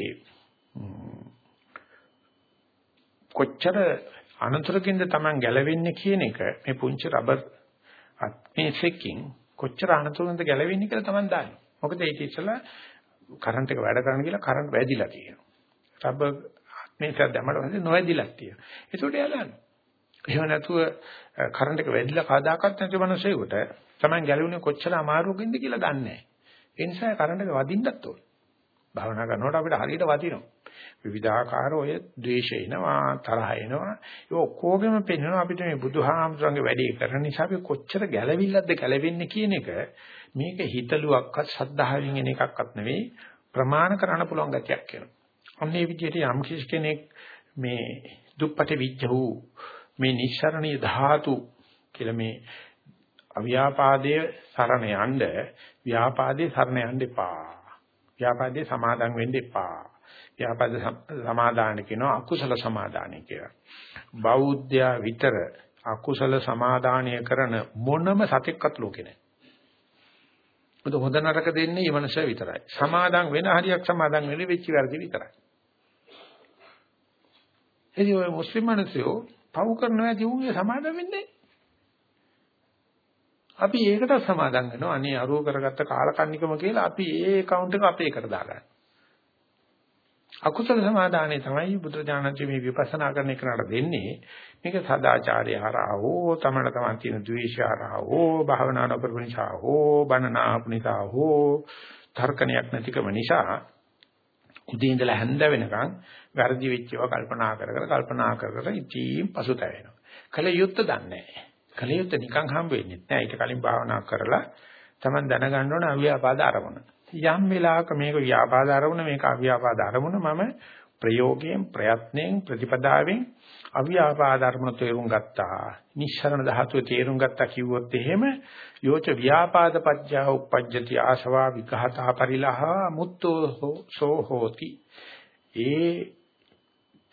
කොච්චර අනතුරකින්ද Taman ගැලවෙන්නේ කියන එක මේ පුංචි රබර් අත්මේසෙකින් කොච්චර අනතුරකින්ද ගැලවෙන්නේ කියලා Taman දන්නවා. මොකද ඒක ඉස්සලා කරන්ට් එක වැඩ කරන කියලා කරන්ට් වැදිලා තියෙනවා. රබර් අත්මේසයක් දැම්මම පස්සේ නොවැදිලා තියෙනවා. ඒකට එයා දන්නවා. එහෙම නැතුව කරන්ට් එක වැදිලා කවදාකවත් නැති මනුස්සයෙකුට Taman ගැලවුනේ කොච්චර අමාරුවකින්ද කියලා දන්නේ නැහැ. ඒ නිසා කරන්ට් එක වදින්නත් ඕනේ. භාවනා කරනකොට අපිට හරියට වදිනවා. විවිධාකාර ඔය ද්වේෂ එනවා, තරහ එනවා. ඒ ඔක්කොගෙම පෙන්වනවා අපිට මේ බුදුහාමුදුරන්ගේ වැඩේ කරන නිසා අපි කොච්චර ගැළවිල්ලක්ද ගැළවෙන්නේ කියන එක මේක හිතලුවක්වත් සද්ධාවෙන් එන එකක්වත් නෙවෙයි ප්‍රමාණ කරන්න පුළුවන් ගතියක් වෙනවා. අන්නේ විදිහට යම් කෙනෙක් මේ දුප්පට විජ්ජ වූ මේ නිස්සරණීය ධාතු කියලා මේ අව්‍යාපාදයේ සරණ යන්න ව්‍යාපාදයේ සරණ යන්න එපා. ව්‍යාපාදයේ සමාදන් වෙන්න එපා. ව්‍යාපාද සමාදාන කියනවා අකුසල සමාදානයි කියලා. බෞද්ධයා විතර අකුසල සමාදානය කරන මොනම සතෙක්වත් ලෝකේ නැහැ. මොකද හොඳ නරක දෙන්නේ මේ මනුස්සය විතරයි. සමාදන් වෙන හරියක් සමාදන් වෙන්නේ වෙච්ච වැරදි විතරයි. එදී ඔය මුස්ලිම් මිනිස්සු පව් කරනවා ඇති උන්ගේ සමාදන් වෙන්නේ අපි ඒකට සමාදන් වෙනවා. අනේ අරුව කරගත්ත කාලකන්නිකම කියලා අපි ඒ account එක අපේ එකට දාගන්නවා. අකුසල සමාදානයේ තමයි බුදුජානක මේ විපස්සනා කරන එකනට දෙන්නේ. මේක සදාචාරය හරහා හෝ තමන තමන් තියෙන ද්වේෂය හරහා හෝ භාවනා නොකරපු නිසා හෝ බනනාපු නිසා හෝ තර්කණයක් නැතිකම නිසා උදේ ඉඳලා හැන්ද වෙනකන් වැරදි වෙච්ච ඒවා කල්පනා කර කර කල්පනා කර කර ඉතින් පසුතැවෙනවා. කල යුත්තේ දන්නේ නැහැ. කල යුත්තේ නිකන් හම්බ වෙන්නේ නැහැ. ඊට කලින් භාවනා කරලා Taman දැනගන්න ඕන අව්‍යාපාද අරමුණ. යම් වෙලාවක මේක ව්‍යාපාද අරමුණ මේක අව්‍යාපාද අරමුණ මම ප්‍රයෝගයෙන් ප්‍රයත්නයෙන් ප්‍රතිපදාවෙන් අව්‍යාපාද අරමුණ තේරුම් ගත්තා. නිස්සරණ ධාතුවේ තේරුම් ගත්තා කිව්වොත් එහෙම යෝච ව්‍යාපාද පජ්ජා උපජ්ජති ආශවා විඝාතා පරිලහ මුත්තෝ සෝ හෝති. ඒ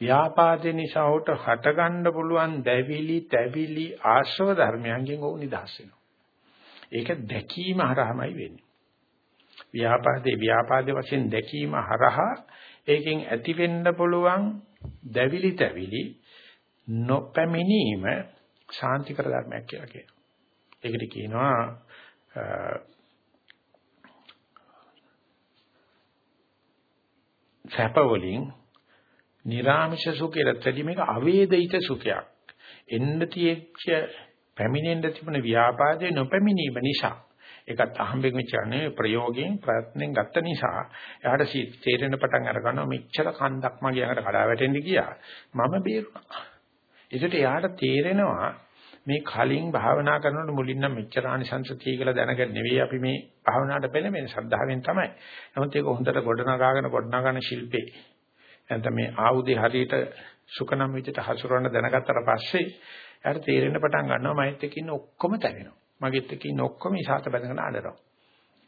ව්‍යාපාදේ නිසා උට හටගන්න පුළුවන් දැවිලි, තැවිලි, ආශ්‍රව ධර්මයන්ගෙන් ඕ නිදහස් වෙනවා. ඒක දැකීම හරහාමයි වෙන්නේ. ව්‍යාපාදේ ව්‍යාපාදේ වශයෙන් දැකීම හරහා ඒකෙන් ඇති වෙන්න පුළුවන් දැවිලි තැවිලි නොපැමිණීම ශාන්තිකර ධර්මයක් කියලා කියනවා. ඒකට කියනවා සැප වලින් නිර්ාමිෂ සුඛයට වැඩි මේක අවේදිත සුඛයක්. එන්න තියෙච්ච පැමිණෙන්න තිබුණ ව්‍යාපාදේ නොපැමිණීම නිසා ඒකත් අහම්බෙන් විචාරණේ ප්‍රයෝගයෙන් ප්‍රයත්නෙන් ගත්ත නිසා එයාට තේරෙන පටන් අර ගන්නවා මෙච්චර කන්දක් මගේ අකට කඩා වැටෙන්න ගියා මම බේරුණා ඒකට එයාට තේරෙනවා මේ කලින් භාවනා කරනකොට මුලින් නම් මෙච්චර ආනිසංස තිය කියලා දැනගන්න නෙවෙයි අපි මේ භාවනාවට පෙළඹෙන්නේ ශ්‍රද්ධාවෙන් තමයි. නමුත් ඒක හොඳට ගොඩනගාගෙන ගොඩනගන ශිල්පේ. නැත්නම් මේ ආයුධේ හරියට සුකනම් විදිහට හසුරවන්න දැනගත්තට පස්සේ එයාට තේරෙන්න පටන් ගන්නවා මයිත් එක්ක ඉන්න ඔක්කොම තැවෙනවා. මගෙත් එක්ක ඉන්න ඔක්කොම ඉසాత බැඳගෙන අඬනවා.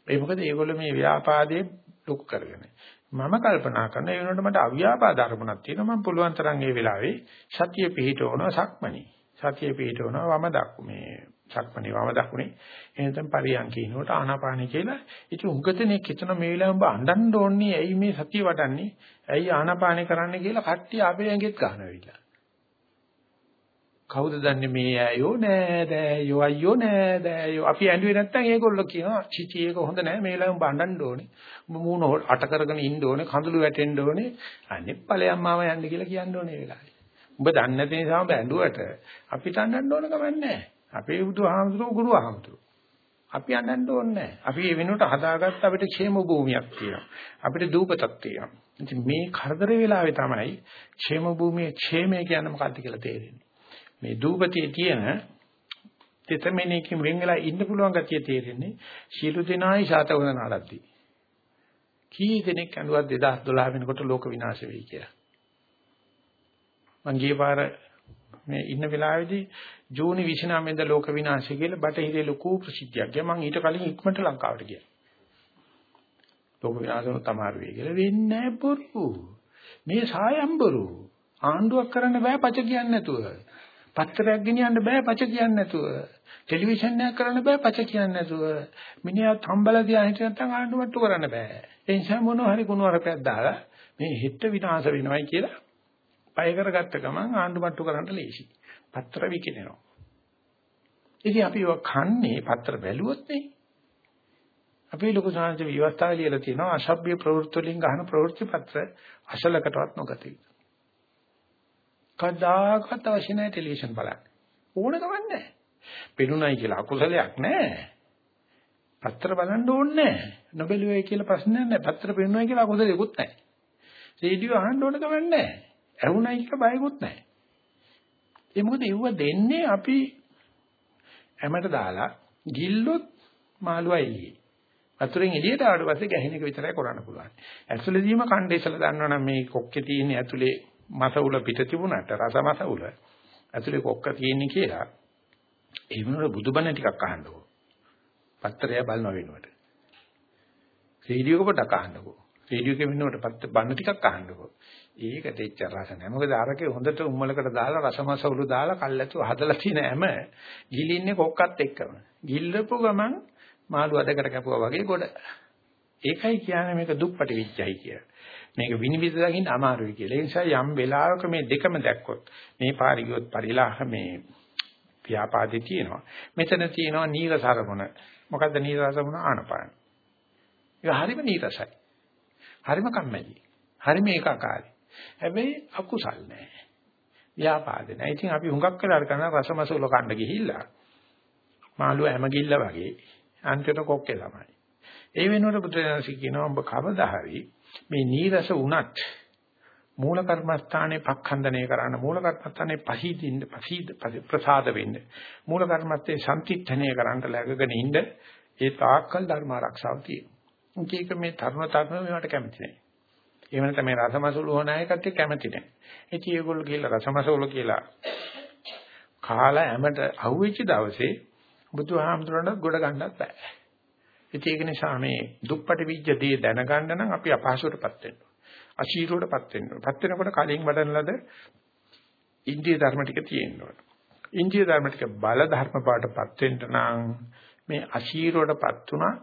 ඒ මොකද ඒගොල්ලෝ මේ ව්‍යාපාදයේ ලොකු කරගෙන. මම කල්පනා කරන ඒ වෙනකොට මට අව්‍යාපාද අරමුණක් තියෙනවා මම පුළුවන් තරම් ඒ වෙලාවේ සතිය පිහිටවනවා සක්මණේ. සතිය පිහිටවනවා වම දක්ු මේ සක්මණේ වම දකුණේ එහෙනම් පරියන්කිනකොට ආනාපානෙ කියලා. ඉතින් උගතනේ කිතන මේ වෙලාවෙ උඹ අඬන්න ඕනේ ඇයි මේ සතිය වඩන්නේ? ඇයි ආනාපානෙ කරන්නේ කියලා කට්ටිය අපේ ඇඟෙත් ගන්නවා කවුද දන්නේ මේ ඇයෝ නෑ දෑයෝ අයියෝ නෑ දෑයෝ. අපි ඇඬුවේ නැත්තම් ඒගොල්ලෝ කියනවා චිචි ඒක හොඳ නෑ මේ ළම බණ්ඩන්න ඕනේ. උඹ මූණ අට කරගෙන ඉන්න ඕනේ කඳුළු වැටෙන්න ඕනේ. අනේ ඵලයන් මාව යන්න කියලා කියන්න ඕනේ ඒ වෙලාවේ. උඹ දන්නේ නැති නිසා උඹ ඇඬුවට. අපිට අඬන්න ඕන කමක් නෑ. අපේ බුදුහාමුදුරුවෝ ගුරු ආමුදුරුවෝ. අපි අඬන්න ඕනේ නැහැ. අපි මේ වෙනුවට හදාගත්ත අපිට ക്ഷേම භූමියක් තියෙනවා. අපිට දූපතක් තියෙනවා. ඉතින් මේ කරදර වෙලාවේ තමයි ക്ഷേම භූමියේ ക്ഷേමය කියන්නේ මොකක්ද කියලා තේරෙන්නේ. මේ දූපතේ තියෙන තෙතමෙනකින් වෙන් වෙලා ඉන්න පුළුවන් ගතිය තේරෙන්නේ ශීලු දෙනායි ශාතවන නඩත්ති. කී දෙනෙක් අනුවත් 2012 වෙනකොට ලෝක විනාශ වෙයි කියලා. මං ගිය පාර මේ ඉන්න වෙලාවේදී ජූනි 29 වෙනිදා ලෝක විනාශය කියලා බටහිරේ ලොකු ප්‍රසිද්ධියක් ගියා. මං ඊට කලින් ඉක්මනට ලංකාවට ගියා. ලෝක විනාශය තමයි වෙයි කියලා වෙන්නේ නැහැ බොරු. මේ සායම්බරු. ආණ්ඩුවක් කරන්න බෑ පච කියන්නේ නැතුව. පත්තරයක් ගෙනියන්න බෑ පච කියන්නේ නැතුව. ටෙලිවිෂන් එකක් කරන්න බෑ පච කියන්නේ නැතුව. මිනිහා හම්බලා තියා හිටිය නැත්නම් ආණ්ඩුවට්ටු කරන්න බෑ. ඒ නිසා මොනවා හරි කුණු වරපයක් දාලා මේ හෙට විනාශ වෙනවයි කියලා පය කරගත්ත ගමන් ආණ්ඩුවට්ටු කරන්න ලේසි. පත්‍ර විකිනෙනවා. ඉතින් අපි ඔය කන්නේ පත්‍ර බැලුවොත් නේ. අපේ ලොකු සාහිත්‍ය විවස්ථාව ලියලා තියෙනවා අසභ්‍ය ප්‍රවෘත්ති වලින් ගන්න ප්‍රවෘත්ති පත්‍ර අසලකටවත් නොගතියි. කවදාකවත් අවශ්‍ය නැහැ ටෙලිවිෂන් බලන්න. ඕන ගමන් නැහැ. පෙනුනයි කියලා අකුසලයක් නැහැ. පත්‍ර බලන්න ඕනේ නැහැ. නොබැලුවයි කියලා ප්‍රශ්නයක් නැහැ. පත්‍ර පෙනුනයි කියලා අකුසලයක්වත් නැහැ. රේඩියෝ අහන්න ඕන ගමන් නැහැ. ඇහුණයි කියලා බයකුත් නැහැ. ඒ මොකද ඒව දෙන්නේ අපි හැමත දාලා ගිල්ලොත් මාළුවා එළියේ. වතුරෙන් එළියට ආවට පස්සේ ගැහෙන එක විතරයි කරන්න පුළුවන්. ඇතුළේදීම කණ්ඩේසල දන්නවනම් මේ කොක්කේ තියෙන ඇතුලේ මස උල පිට තිබුණාට රස මස උල ඇතුලේ කොක්ක තියෙන්නේ කියලා ඒ වෙනුවට බුදුබණ ටිකක් අහන්නකෝ. පත්‍රය බලන වෙනුවට. රේඩියෝ එක පොඩක් අහන්නකෝ. රේඩියෝ එකේ වෙනුවට බණ ටිකක් අහන්නකෝ. ඒකට එච්චර රස නැහැ. මොකද අරකේ හොඳට උම්මලකට දාලා රසමස උළු දාලා කල්ැතු හදලා තියෙන හැම ගිලින්නේ කොක්කත් එක්කම. ගිල්ලපු ගමන් මාළු අදකට කැපුවා වගේ ගොඩ. ඒකයි කියන්නේ මේක දුප්පටි විච්චයි කියලා. මේක විනිවිද දකින්න අමාරුයි කියලා. ඒ නිසා යම් වෙලාවක මේ දෙකම දැක්කොත් මේ පාරි ගියොත් පරිලාහ මේ ව්‍යාපාදේ තියෙනවා. මෙතන තියෙනවා නීරසරමුණ. මොකද්ද නීරසරමුණ ආනපාන. ඒක හරිම නීරසයි. හරිම කම්මැලි. හරි මේකාකාරයි. හැබැයි අකුසල් නැහැ. ව්‍යාපාද නැහැ. ඉතින් අපි හුඟක් වෙලා කරන රසමසූල කන්න ගිහිල්ලා මාළුව හැමගිල්ල වගේ අන්තිමට කොක්කේ ළමයි. ඒ වෙනුවට බුදුරජාණන්සේ කියනවා ඔබ කවදා හරි මේ නීරස වුණත් මූල කර්මස්ථානේ පක්ඛන්දනය කරන්න මූල කර්මස්ථානේ පහීදින්න පහීද ප්‍රසාද වෙන්න මූල කර්මස්තේ සම්තිත්ථනය කරන්න läගගෙන ඉන්න ඒ තාක්කල් ධර්ම ආරක්ෂාව තියෙනවා. ඒක මේ තරුණ තරුණ මේවට කැමති නැහැ. එහෙම නැත්නම් මේ රසමසුළු හොන අය කට්ටිය කැමති නැහැ. ඉතින් ඒගොල්ලෝ කියලා රසමසුළු කියලා කාලා හැමට අහුවෙච්ච දවසේ බුදුහාමුදුරන්ට ගොඩ ගන්නත් බෑ. ඉතින් ඒක නිසා මේ දුප්පටි විජ්ජ දේ දැනගන්න නම් අපි අපහසුවටපත් වෙන්න. අශීරුවටපත් වෙන්න. පත් වෙනකොට කලින් වඩන ලද ඉන්දිය ධර්ම ටික තියෙන්න ඕන. ඉන්දිය ධර්ම ටික බල ධර්ම පාටපත් වෙන්න නම් මේ අශීරුවටපත් උනා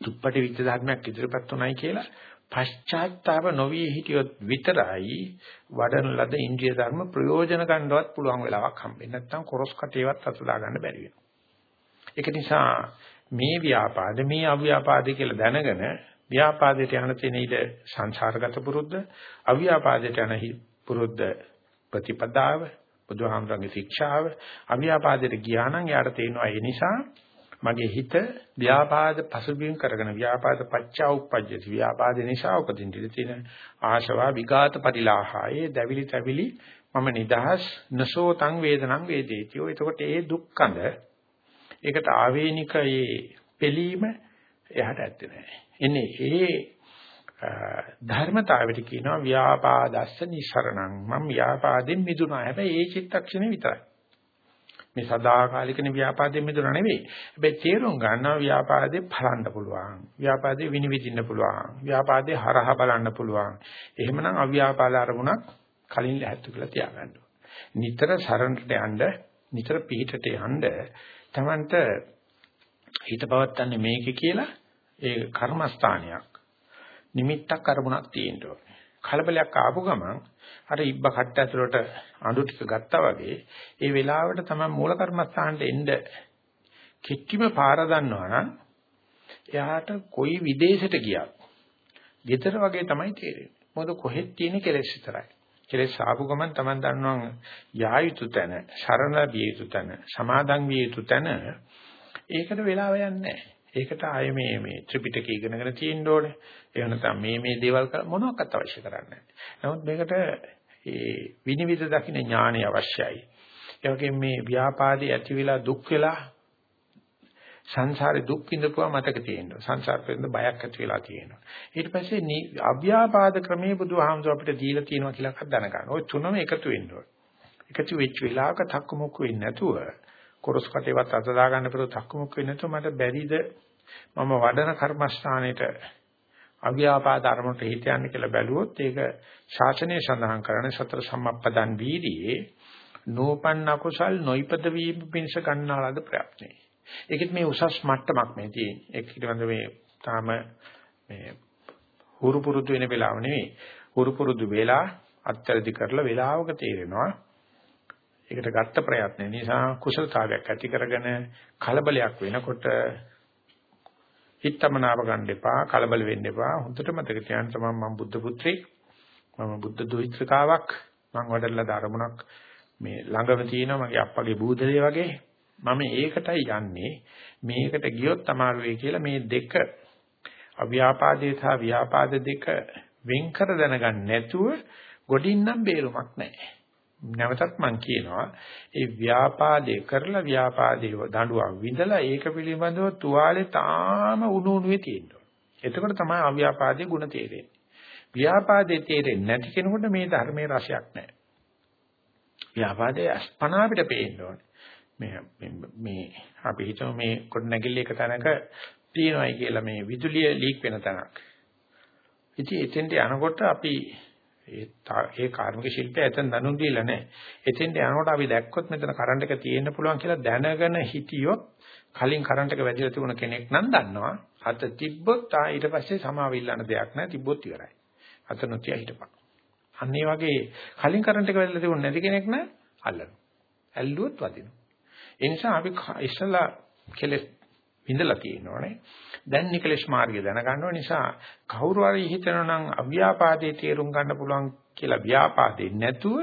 දුප්පටි විජ්ජ ධර්මයක් ඉදිරියපත් උනායි කියලා පශ්චාත්තාප නොවී හිටියොත් විතරයි වඩන ලද ඉන්ද්‍රිය ධර්ම ප්‍රයෝජන ගන්නවත් පුළුවන් වෙලාවක් හම්බෙන්නේ නැත්නම් කොරස් කටේවත් අතදා ගන්න බැරි වෙනවා. ඒක නිසා මේ ව්‍යාපාද මේ අව්‍යාපාද කියලා දැනගෙන ව්‍යාපාදයට යන තැන ඉද සංසාරගත පුරුද්ද අව්‍යාපාදයට යන පුරුද්ද ප්‍රතිපදාව බුදුහාමරගේ ශික්ෂාව අව්‍යාපාදයට ගියා නම් යාට තේනවා ඒ නිසා මගේ හිත ව්‍යාපාද පසුබිම් කරගෙන ව්‍යාපාද පච්චා උප්පජ්ජති ව්‍යාපාද නිසා උපදින්න තියෙන ආශවා විඝාත පරිලාහයේ දැවිලි තැවිලි මම නිදහස් නසෝතං වේදනං වේදේති. ඔය එතකොට ඒ දුක්ඛඳ ඒකට ආවේනික ඒ පිළීම එහාට ඇත්තේ නැහැ. එන්නේ ඒ ධර්මතාවයට කියනවා ව්‍යාපාදස්ස නිසරණං මම ව්‍යාපාදෙන් මිදුණා. හැබැයි ඒ චිත්තක්ෂණේ විතරයි. මේ සදාකාලිකන ව්‍යාපාදයෙන් මිදුණා නෙවෙයි. හැබැයි තේරුම් ගන්නවා ව්‍යාපාදේ බලන්න පුළුවන්. ව්‍යාපාදේ විනිවිදින්න පුළුවන්. ව්‍යාපාදේ හරහා බලන්න පුළුවන්. එහෙමනම් අව්‍යාපාද අරමුණක් කලින් ලැහැත්තු කියලා තියාගන්න නිතර සරණට යන්න, නිතර පිහිටට යන්න තමන්ට හිත පවත්තන්නේ මේකේ කියලා ඒ කර්මස්ථානයක් නිමිත්තක් අරමුණක් තියෙන්න ඕනේ. කලබලයක් ආපු ගමන් අර ඉබ්බ කට්ට ඇතුළට අඳු ටික ගත්තා වගේ ඒ වෙලාවට තමයි මූල කර්මස්ථානට එන්න කිච්චිම පාර දන්නවනම් එයාට කොයි විදේශයට ගියත් ගෙදර වගේ තමයි තේරෙන්නේ. මොකද කොහෙත් තියෙන කෙලෙස් විතරයි. කෙලෙස් ආපු ගමන් Taman දන්නවා යා යුතු තැන, සරණ විය යුතු තැන, සමාදන් විය යුතු තැන ඒකට වෙලාව යන්නේ ඒකට ආයේ මේ මේ ත්‍රිපිටකය ඉගෙනගෙන තියෙන්න ඕනේ. ඒ නැත්නම් මේ මේ දේවල් මොනවාක්වත් අවශ්‍ය කරන්නේ නමුත් මේකට ඒ විනිවිද දකින්න ඥාණය අවශ්‍යයි. ඒ වගේම මේ ව්‍යාපාදේ ඇති වෙලා දුක් වෙලා සංසාරේ දුක් විඳපුවා මතක තියෙනවා. සංසාර පිළිබඳ බයක් ඇති වෙලා තියෙනවා. ඊට පස්සේ අව්‍යාපාද ක්‍රමයේ බුදුහාමුදුර අපිට දීලා තියෙනවා කියලා දැනගන්න. ওই තුනම එකතු වෙන්න ඕනේ. එකතු වෙච්ච වෙලාවක තක්කමුක්ක වෙන්නේ නැතුව කොරස් කටේවත් අත දා ගන්න පෙර තක්කමුක්ක වෙන්නේ නැතුව මට බැරිද මම වඩන කර්මස්ථානෙට අව්‍යාපාද අරමුණට හිත යන්නේ කියලා බැලුවොත් ඒක ශාසනය සඳහන් කරන්නේ සතර සම්මප්පදන් වීර්යයේ නෝපන්න කුසල් නොයිපද වීම පිණිස ගන්නාලාද ප්‍රයත්නේ. ඒකෙත් මේ උසස් මට්ටමක් මේ තියෙන්නේ. ඒක පිළිබඳ මේ තාම මේ හුරු පුරුදු වෙන වෙලාව නෙවෙයි. හුරු පුරුදු වෙලා අත්‍යධි කරලා වෙලාවක තේරෙනවා. ඒකට ගත්ත ප්‍රයත්න නිසා කුසලතාවයක් ඇති කරගෙන කලබලයක් වෙනකොට හිතමනාව ගන්න එපා කලබල වෙන්න එපා. හොඳට මතක තියාගන්න තමයි මම බුද්ධ පුත්‍රයෙක් මම බුද්ධ දොහිත්‍රකාවක් මම වඩලා ධර්මණක් මේ ළඟම තියෙනවා. මගේ අප්පගේ බූදලේ වගේ. මම ඒකටයි යන්නේ. මේකට ගියොත් අමාරු වෙයි කියලා මේ දෙක අව්‍යාපාදේ සහ ව්‍යාපාද දෙක වෙන්කර දැනගන්න නැතුව ගොඩින්නම් බේරුමක් නැහැ. නැවතත් මම කියනවා ඒ ව්‍යාපාදේ කරලා ව්‍යාපාදේ දඬුවම් විඳලා ඒක පිළිබඳව තුවාලේ තාම උණු උණුවේ තියෙනවා. එතකොට තමයි අව්‍යාපාදේ ಗುಣ තේරෙන්නේ. ව්‍යාපාදේ තේරෙන්නේ නැති කෙනෙකුට මේ ධර්මයේ රසයක් නැහැ. ව්‍යාපාදේ අස්පනා අපිට පේන්න ඕනේ. මේ මේ අපි හිතමු මේ කොට නැගිලි එක තැනක තියෙනවායි කියලා මේ විදුලිය ලීක් වෙන තැනක්. ඉතින් එතෙන්ට යනකොට අපි ඒ ඒ කාර්මික ශිල්පය එතන දනුන් දීලා නැහැ. එතෙන්ට යනකොට අපි දැක්කොත් මෙතන කරන්ට් එක තියෙන්න පුළුවන් කියලා දැනගෙන හිටියොත් කලින් කරන්ට් එක වැදිලා තිබුණ කෙනෙක් නම් දන්නවා. අත තිබ්බොත් ආ ඊට පස්සේ සමාව ඉල්ලන්න දෙයක් නැහැ. තිබ්බොත් ඉවරයි. අත නොතිය හිටපන්. අන්න ඒ වගේ කලින් කරන්ට් එක වැදිලා තිබුණ නැති කෙනෙක් නම් අල්ලනවා. ඇල්ලුවොත් වදිනවා. ඒ නිසා අපි ඉස්සලා කෙලස් විඳලා තියෙනවනේ. දැන් නිකලෙස් මාර්ගය දැනගන්නව නිසා කවුරු හරි හිතනවා නම් අව්‍යාපාදේ තේරුම් ගන්න පුළුවන් කියලා ව්‍යාපාදේ නැතුව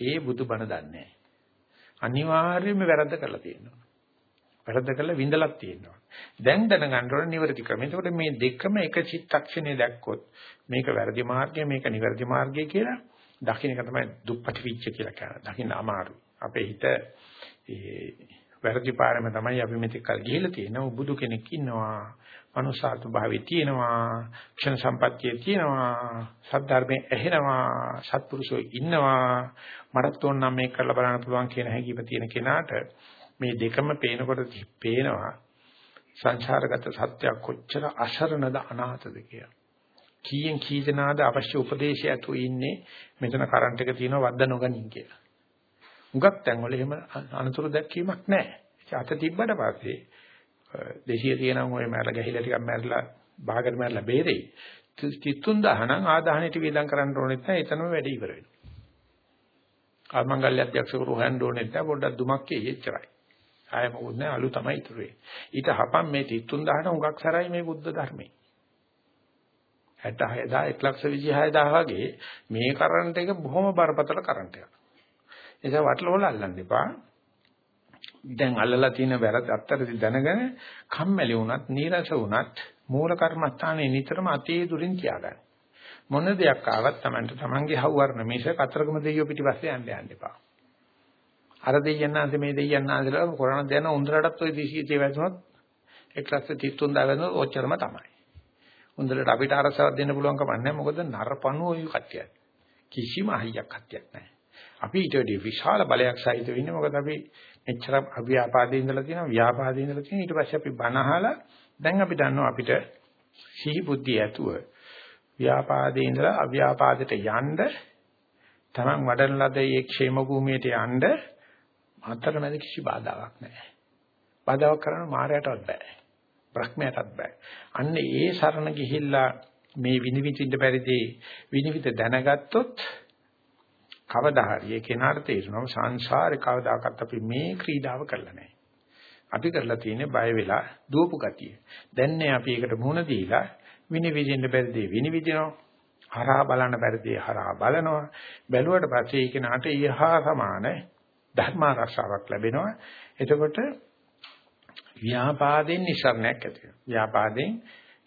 ඒ බුදුබණ දන්නේ නැහැ. අනිවාර්යයෙන්ම වැරද්ද කරලා තියෙනවා. වැරද්ද කරලා විඳලක් තියෙනවා. දැන් දැනගන්න ඕන නිවැරදි ක්‍රම. එතකොට මේ දෙකම එක චිත්තක්ෂණේ දැක්කොත් මේක වැරදි මාර්ගය මේක නිවැරදි මාර්ගය කියලා දකින්න එක තමයි දුප්පටි විච්ච කියලා කියන්නේ. දකින්න අමාරුයි. අපේ හිත ඒ වැරදි පාරම තමයි අපි මෙතෙක් කල් ගිහිලා තියෙනවා. බුදු කෙනෙක් ඉන්නවා. මනුෂ්‍යාත්ම භාවයේ තියෙනවා. ක්ෂණ සම්පත්තියේ තියෙනවා. සද්ධර්මයේ ඇහෙනවා. සත්පුරුෂෝ ඉන්නවා. මරත් ඕන නම් මේක කරලා බලන්න පුළුවන් කියන හැඟීම තියෙන කෙනාට මේ දෙකම පේනකොට පේනවා සංසාරගත සත්‍ය කොච්චර අසරණද අනාථද කියලා. කීයෙන් කී දෙනාද අවශ්‍ය උපදේශය ඇතුව ඉන්නේ මෙතන කරන්ට් එක තියෙනවා වද්ද නොගනින් කියලා. හුඟක් තැන්වල එහෙම අනතුරු දැක්වීමක් නැහැ. අත තිබ්බට පස්සේ දෙසිය තියෙනම් ඔය මැරලා ගහිලා ටිකක් මැරලා බාගට මැරලා බේරෙයි. 33000 නම් ආදාහනෙට වේදම් කරන්න ඕනෙත් නැහැ. එතනම වැඩ ඉවර වෙනවා. ආමංගල්‍ය අධ්‍යක්ෂකවරු හොයන්න ඕනෙත් නැහැ. පොඩ්ඩක් දුමක් එච්චරයි. ආයෙ මොකුත් නැහැ. අලු තමයි ඉතුරු වෙන්නේ. ඊට හපන් මේ 33000ට හුඟක් සරයි මේ බුද්ධ ධර්මයේ. 66000 126000 වගේ මේ කරන්ට් එක බොහොම බරපතල කරන්ට් එකක්. ඒක වටලවල අල්ලන්න එපා. දැන් අල්ලලා තියෙන වැරද්ද අත්තරදි දැනගෙන කම්මැලි වුණත්, නීරස වුණත් මූල කර්මස්ථානයේ නිතරම අතේ දුරින් තියාගන්න. මොන දෙයක් ආවත් Tamanට Tamanගේ හවුවරණ මිස කතරගම දෙයියෝ පිටිපස්සේ යන්න යන්න එපා. අර දෙයයන්ාන්ත මේ දෙයයන්ාන්තලා කොරණ දැන උන්දරටත් ওই 230 වැදුනොත් 133000 වැදුනොත් ඔච්චරම තමයි. උන්දලට අපිට අරසාවක් දෙන්න පුළුවන් කමක් නැහැ. මොකද නරපණුව ඔය කට්ටියක්. කිසිම අහියක් කට්ටියක් නැහැ. අපි ඊට වඩා විශාල බලයක් සහිත වෙන්නේ මොකද අපි මෙච්චර අව්‍යාපාදේ ඉඳලා තියෙනවා ව්‍යාපාදේ ඉඳලා තියෙනවා ඊට පස්සේ අපි බනහලා දැන් අපි දන්නවා අපිට සිහි බුද්ධිය ඇතුව ව්‍යාපාදේ ඉඳලා අව්‍යාපාදයට යන්න තමන් වඩන ලද මේ ക്ഷേම භූමියට යන්න අතරමැද කිසි බාධාවක් නැහැ. බාධාවක් කරන්න මායයටවත් බෑ. බ්‍රහ්මයටත් බෑ. අන්න ඒ සරණ ගිහිල්ලා මේ විනිවිදින්න බැරිදී විනිවිද දැනගත්තොත් කවදා හරි ඒ කෙනාට තේරෙනවා සංසාරේ කවදාකවත් අපි මේ ක්‍රීඩාව කරලා නැහැ. අපි කරලා තියෙන්නේ බය වෙලා දුවපු ගතිය. දැන් නේ අපි ඒකට මුහුණ දීලා විනිවිදින්න බැරිදී විනිවිදිනවා. හරහා බලන්න බැරිදී හරහා බලනවා. බැලුවට පස්සේ ඒ කෙනාට ඊහා සමාන ධර්ම ආරක්ෂාවක් ලැබෙනවා. එතකොට ව්‍යාපාදෙන් නිසරණයක් ඇති වෙනවා. ව්‍යාපාදෙන්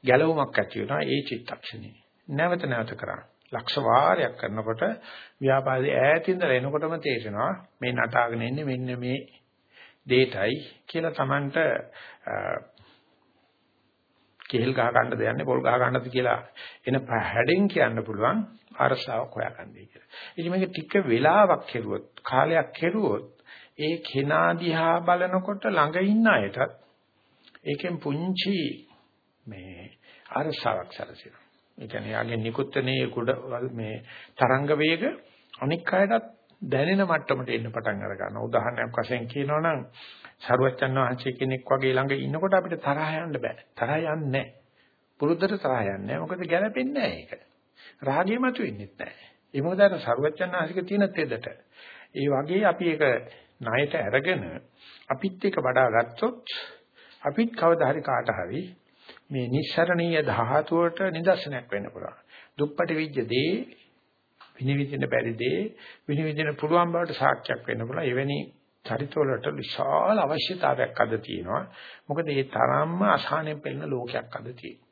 ගැලවුමක් ඇති වෙනවා ඒ චිත්තක්ෂණේ. නැවත නැවත කරා. ලක්ෂ වාරයක් කරනකොට ව්‍යාපාදේ ඈතින්දලා එනකොටම තේරෙනවා මේ නටාගෙන ඉන්නේ මෙන්න මේ දෙයටයි කියලා Tamanට කෙහෙල් ගහ ගන්නද යන්නේ පොල් ගහ ගන්නද කියලා එන හැඩෙන් කියන්න පුළුවන් අරසාවක් හොයාගන්නයි කියලා. ඉතින් මේක ටික වෙලාවක් කෙරුවොත් කාලයක් කෙරුවොත් ඒ කෙනා දිහා බලනකොට ළඟ ඉන්න අයටත් ඒකෙන් පුංචි මේ අරසාවක් සැලසෙනවා. ඒ කියන්නේ යාගේ නිකුත්නේ කුඩ මේ තරංග වේග අනික් අයටත් දැනෙන මට්ටමට එන්න පටන් අර ගන්නවා. උදාහරණයක් වශයෙන් කියනවා නම් සරුවච්චන් වහන්සේ කෙනෙක් වගේ ළඟ ඉන්නකොට අපිට තරහ යන්න බෑ. තරහ යන්නේ නැහැ. පුරුද්දට තරහ යන්නේ නැහැ. මොකද ගැළපෙන්නේ නැහැ ඒක. රාගය මතුවෙන්නේ නැහැ. ඒ මොකද අර සරුවච්චන් වහන්සේක තියෙන තෙදට. ඒ වගේ අපි ඒක ණයට අරගෙන අපිත් එක වඩා ගත්තොත් අපිත් කවදා හරි කාට හරි මේ නිස්සරණීය ධාතුවට නිදර්ශනයක් වෙන්න පුළුවන්. දුප්පටි විජ්ජ දේ විනිවිදින බැරි දේ විනිවිදින පුළුවන් බවට සාක්ෂියක් වෙන්න පුළුවන්. එවැනි චරිතවලට විශාල අවශ්‍යතාවයක් අද තියෙනවා. මොකද මේ තරම්ම අසහනෙන් පෙළෙන ලෝකයක් අද තියෙනවා.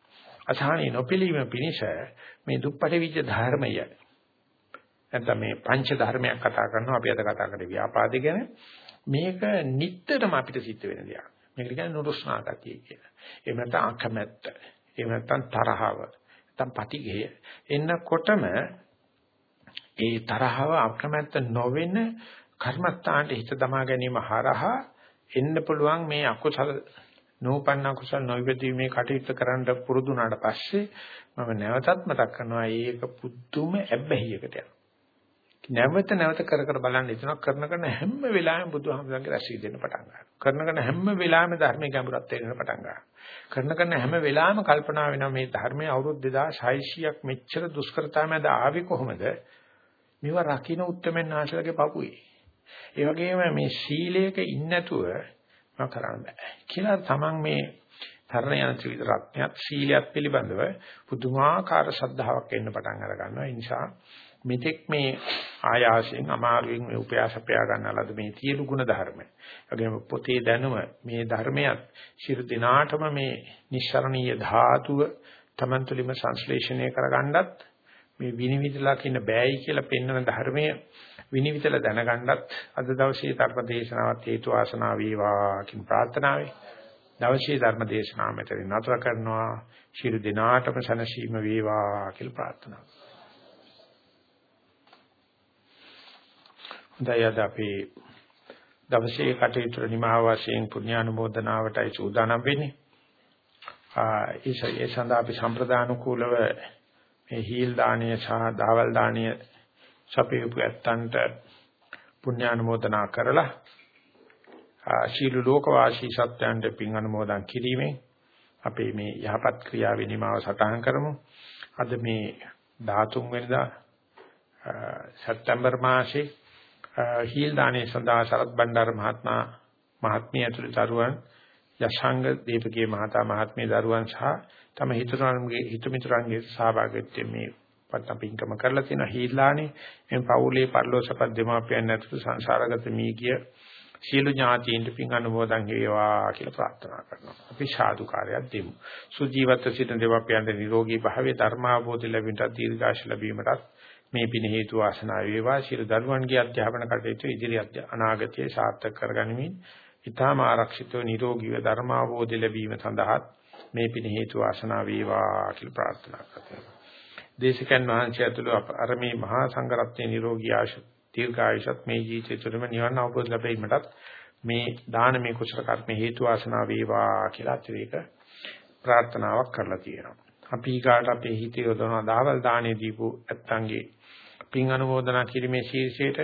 අසහනෙ නොපිළීම පිණිස මේ දුප්පටි විජ්ජ ධර්මය නැත්නම් මේ පංච ධර්මයක් කතා කරනවා අපි අද කතා කරේ ව්‍යාපාදේ ගැන මේක නිටතරම අපිට සිද්ධ වෙන දෙයක්. මේකට කියන්නේ නුරුස්නා ගතිය කියලා. එහෙම නැත්නම් අකමැත්ත. එහෙම නැත්නම් තරහව. නැත්නම් පටිඝය. එන්නකොටම ඒ තරහව අකමැත්ත නොවෙන කර්මස්ථානට හිත දමා ගැනීම හරහා එන්න පුළුවන් මේ අකුසල නූපන්න කුසල නොවිදීමේ කටයුත්ත කරන්න පුරුදු වුණාට පස්සේ මම නැවතත් මතක් කරනවා ඒක පුදුම ඇබ්බැහියකට යනවා. නැවත නැවත කර කර බලන්න ඉතනක් කරන කරන හැම වෙලාවෙම බුදුහාමුදුරන්ගේ රැසී දෙන්න පටන් ගන්නවා. කරන කරන හැම වෙලාවෙම ධර්මයේ ගැඹුරක් තේරෙන්න පටන් ගන්නවා. කරන කරන හැම වෙලාවෙම කල්පනා වෙනවා මේ ධර්මයේ අවුරුදු 2600ක් මෙච්චර දුෂ්කරතා මැද ආවේ කොහොමද? මේවා රකින්න උත්තරමෙන් ආශලගේ පපුවේ. ඒ වගේම මේ සීලයක ඉන්නතුව මම කරන්න බෑ. කියලා තමන් මේ තරණ යන ත්‍රිවිධ රත්නයත් සීලයක් පිළිබඳව පුදුමාකාර ශ්‍රද්ධාවක් එන්න පටන් අර ගන්නවා. ඒ නිසා මෙතෙක් මේ ආයාසයෙන් අමාරුවෙන් මේ උපයාසපයා ගන්නලද මේ සියලු ගුණ ධර්ම. වගේම පොතේ දැනුම මේ ධර්මයක් ශිරු දිනාටම මේ නිස්සරණීය ධාතුව Taman තුලින්ම සංශ්ලේෂණය කරගන්නත් මේ විනිවිදලා කියන බෑයි කියලා පෙන්වන ධර්මයේ විනිවිදලා දැනගන්නත් අද දවසේ ධර්ම දේශනාවත් හේතු ආසනාව වේවා කියන ප්‍රාර්ථනාවයි. දවසේ ධර්ම දේශනාව මෙතන නතර කරනවා. ශිරු දිනාටම සනසීම වේවා කියලා ප්‍රාර්ථනා කරනවා. හොඳයි අද අපි දවසේ කටයුතු නිමාව වශයෙන් පුණ්‍යානුමෝදනාවටයි සූදානම් වෙන්නේ. ආ ඒ සඳහා අපි සම්ප්‍රදානුකූලව මේ හීල් දාණය සහ දාවල් දාණය සපයපු ඇත්තන්ට පුණ්‍යානුමෝදනා කරලා ශීල ලෝකවාසී සත්‍යයන්ට පින් අනුමෝදන් කිරීමෙන් අපේ මේ යහපත් ක්‍රියාවේ නිමාව සටහන් කරමු. අද මේ 13 වෙනිදා සැප්තැම්බර් මාසේ හීල් දානේ සඳහා සරත් බණ්ඩාර මහත්මයා මහත්මිය ඇතුළු දරුවන් යශාංග දීපකේ මහතා මහත්මිය දරුවන් සහ තම හිතරුන්ගේ හිතමිතුරන්ගේ සහභාගීත්වයෙන් මේ පත්තපින්කම කරලා තියෙන හීල්ලානේ මේ පවුලේ පරිලෝසපත් දෙමාපියන් ඇතුළු සංසාරගත මීගිය සියලු ඥාතීන්ට පින් අනුමෝදන් වේවා කියලා ප්‍රාර්ථනා කරනවා. අපි සාදුකාරයක් දෙමු. සුජීවත්ව සිටින දෙමාපියන්ට නිරෝගී භාවයේ ධර්මාභෝධ ලැබීමට දීර්ඝාෂ ලැබීමටත් මේ පින හේතු වාසනා වේවා ශිර දරුවන්ගේ අධ්‍යාපන කටයුතු ඉදිරි අනාගතයේ සාර්ථක කරගනිමින් ඊටාම ආරක්ෂිතව නිරෝගීව ධර්මාවෝධ ලැබීම සඳහා මේ පින හේතු වාසනා වේවා කියලා ප්‍රාර්ථනා කරනවා. දේශකයන් වහන්සේ ඇතුළු අර මේ මහා සංඝරත්නයේ නිරෝගී ආශ දීර්ඝායසත් මේ ජීවිතය තුළම නිවන අවබෝධ ලැබීමටත් මේ දානමය කුසල කර්ම හේතු වාසනා වේවා කියලා අතිරේක ප්‍රාර්ථනාවක් කරලා තියෙනවා. අපි ඊගාට අපේ හිතේ යොදවන දාවල් දානේ දීපු ඇත්තන්ගේ පින් අනුමෝදනා කිරීමේ ශීර්ෂයට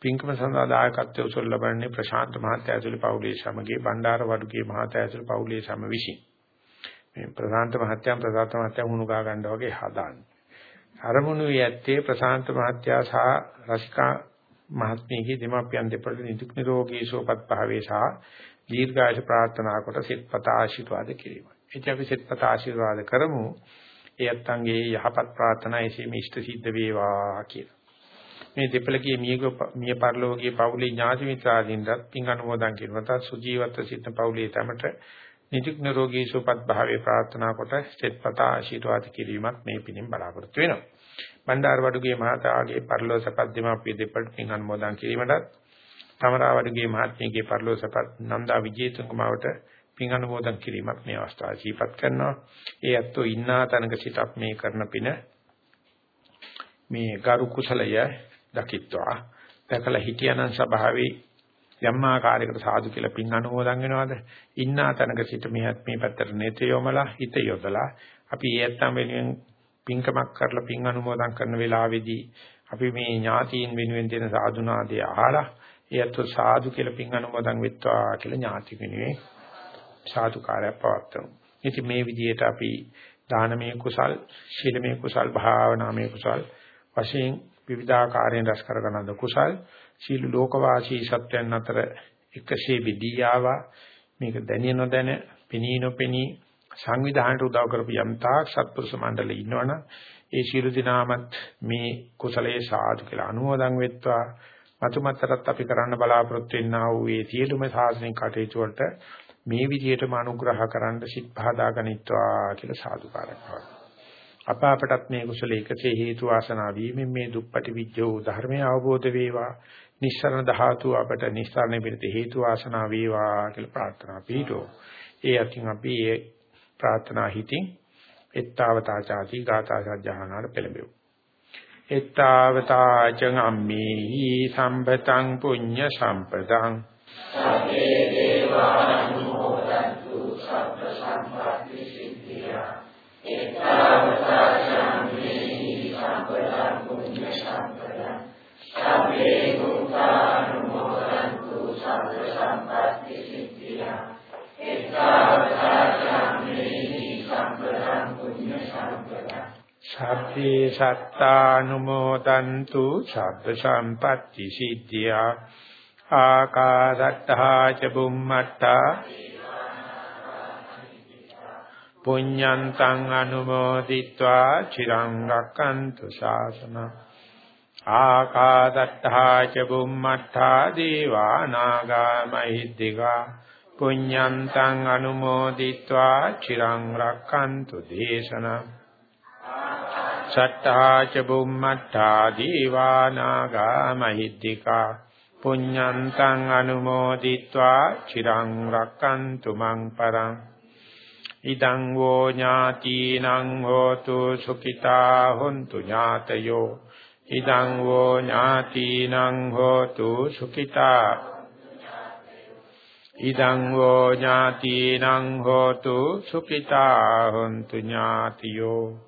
පින්කම සඳහා දායකත්වය උසල් ලබන්නේ ප්‍රශාන්ත මහත්තයා ඇතුළු පවුලේ සමගයේ බණ්ඩාර වඩුගේ මහත්තයා ඇතුළු පවුලේ සම විසින් මේ ප්‍රශාන්ත මහත්තයා ප්‍රසාත මහත්තයා වුණු ගා ගන්න වගේ හදාන්නේ අරමුණු යැත්තේ ප්‍රශාන්ත මහත්තයා සහ රසිකා මහත්මියගේ දෙමාපියන් දෙපළට නිදුක් නිරෝගී සුවපත් භාවයේ සහ දීර්ඝායස ප්‍රාර්ථනා කොට සිතපත ආශිර්වාද කිරීම. ඉතින් අපි සිතපත ආශිර්වාද කරමු. ඒ අත්තන්ගේ යහපත් ප්‍රාර්ථනා එසේම ඉෂ්ට සිද්ධ වේවා කියලා. මේ දෙපළගේ මියග මිය පරලෝකයේ පවුලේ ඥාති මිත්‍රාදීන්වත් පින් අනුමෝදන් කිරීමට සුජීවත්ව සිටින පවුලේ තමට නිතික් නිරෝගී සුවපත් භාවයේ ප්‍රාර්ථනා කොට සිතපත ආශිර්වාද කිරීමත් මේ පිණින් බලාපොරොත්තු වෙනවා. බණ්ඩාර වඩුගේ මහතාගේ පරලෝසපත් දෙමාපිය දෙපළට පින් අනුමෝදන් කිරීමටත් තමරාවඩුගේ මහත්මියගේ පරලෝසපත් නන්දා විජේතුංගමවට පින් අනුමෝදන් කිරීමක් මේ අවස්ථාවේ සිහිපත් කරනවා. ඒ ඇත්තෝ ඉන්නා තැනක සිටක් මේ කරන පින මේ ගරු කුසලය දකිත්වා දැකලා හිටියනම් ස්වභාවී යම් ආකාරයකට සාදු කියලා පින් අනුමෝදන් වෙනවද? ඉන්නා තැනක සිට මෙහත් මේ පැත්තට නෙත යොමලා හිත යොදලා අපි ඒ ඇත්තම් වෙනුවෙන් පින්කමක් කරලා පින් අනුමෝදන් කරන වෙලාවේදී අපි මේ ඥාතීන් වෙනුවෙන් දෙන සාදුනාදී අහලා ඒත් සාදු කියලා පින් අනුමෝදන් වෙත්වා කියලා ඥාති වෙනුවෙන් සාදුකාරයක් පවත්වමු. ඉතින් මේ විදිහට අපි දානමය කුසල්, ශීලමය කුසල්, භාවනාමය කුසල් වශයෙන් විවිධාකාරයෙන් රැස් කරගන්න කුසල් සීල ලෝකවාසී සත්‍යයන් අතර එකසේ විදී ආවා මේක දැනිය නොදැන පෙනී නොපෙනී සංවිධානයට උදව් කරපු යම් තාක් සත්පුරුෂ මණ්ඩලෙ ඉන්නවනම් ඒ ශීල දිනාමත් මේ කුසලයේ සාදු කියලා අනුමෝදන් වෙත්වා මතුමතරත් අපි කරන්න බලාපොරොත්තු වෙන්නා වූ මේ සියලුම සාසනික කටයුතු වලට මේ විදිහටම අනුග්‍රහ කරන්න සිත් පහදා ගනිත්වා කියලා සාදුකාරයක් කරනවා. අප අපටත් මේ කුසල එකසේ හේතු වාසනා වීමෙන් මේ දුප්පටි විජ්ජෝ ධර්මය අවබෝධ වේවා. නිස්සරණ ධාතු අපට නිස්සරණ පිළිත හේතු වාසනා වේවා කියලා ප්‍රාර්ථනා පිටෝ. ඒ අතින් අපි ඒ ප්‍රාර්ථනා හිතින් එත්තාවතා ചാති ගාථා සජ්ජහානාට පෙළඹෙමු. එත්තාවතා චංගම්මේහි සම්පතං පුඤ්ඤ සම්පතං සබ්බේ දේවානුමෝදන්තු සබ්බ සම්පatti සිද්ධියා එත්තාවතා චංගම්මේහි සම්පතං පුඤ්ඤ සම්පතං සබ්බේ දුක්ඛානුමෝදන්තු සබ්බ සම්පatti සිද්ධියා එත්තාවතා චංගම්මේහි සම්පතං පුඤ්ඤ සම්පතං සබ්බේ සත්තානුමෝදන්තු සබ්බ සම්පatti සිද්ධියා. ආකාශට්ටා ච බුම්මට්ටා පුඤ්ඤන්තං අනුමෝදිत्वा චිරං රක්칸තු ශාසන ආකාශට්ටා ච බුම්මට්ටා දේවා නාග මහිද්దికා පුඤ්ඤන්තං අනුමෝදිत्वा චිරං රක්칸තු දේශන සට්ඨා ච බුම්මට්ටා දීවා නාග මහිද්దికා පුඤ්ඤන්තං අනුමෝදිत्वा චිරං රක්칸තු මං පරං ඉදං වෝ ඥාතිනං හෝතු සුඛිතා හොන්තු ඥාතයෝ ඉදං වෝ ඥාතිනං හෝතු සුඛිතා ඉදං වෝ ඥාතිනං හෝතු සුඛිතා හොන්තු ඥාතියෝ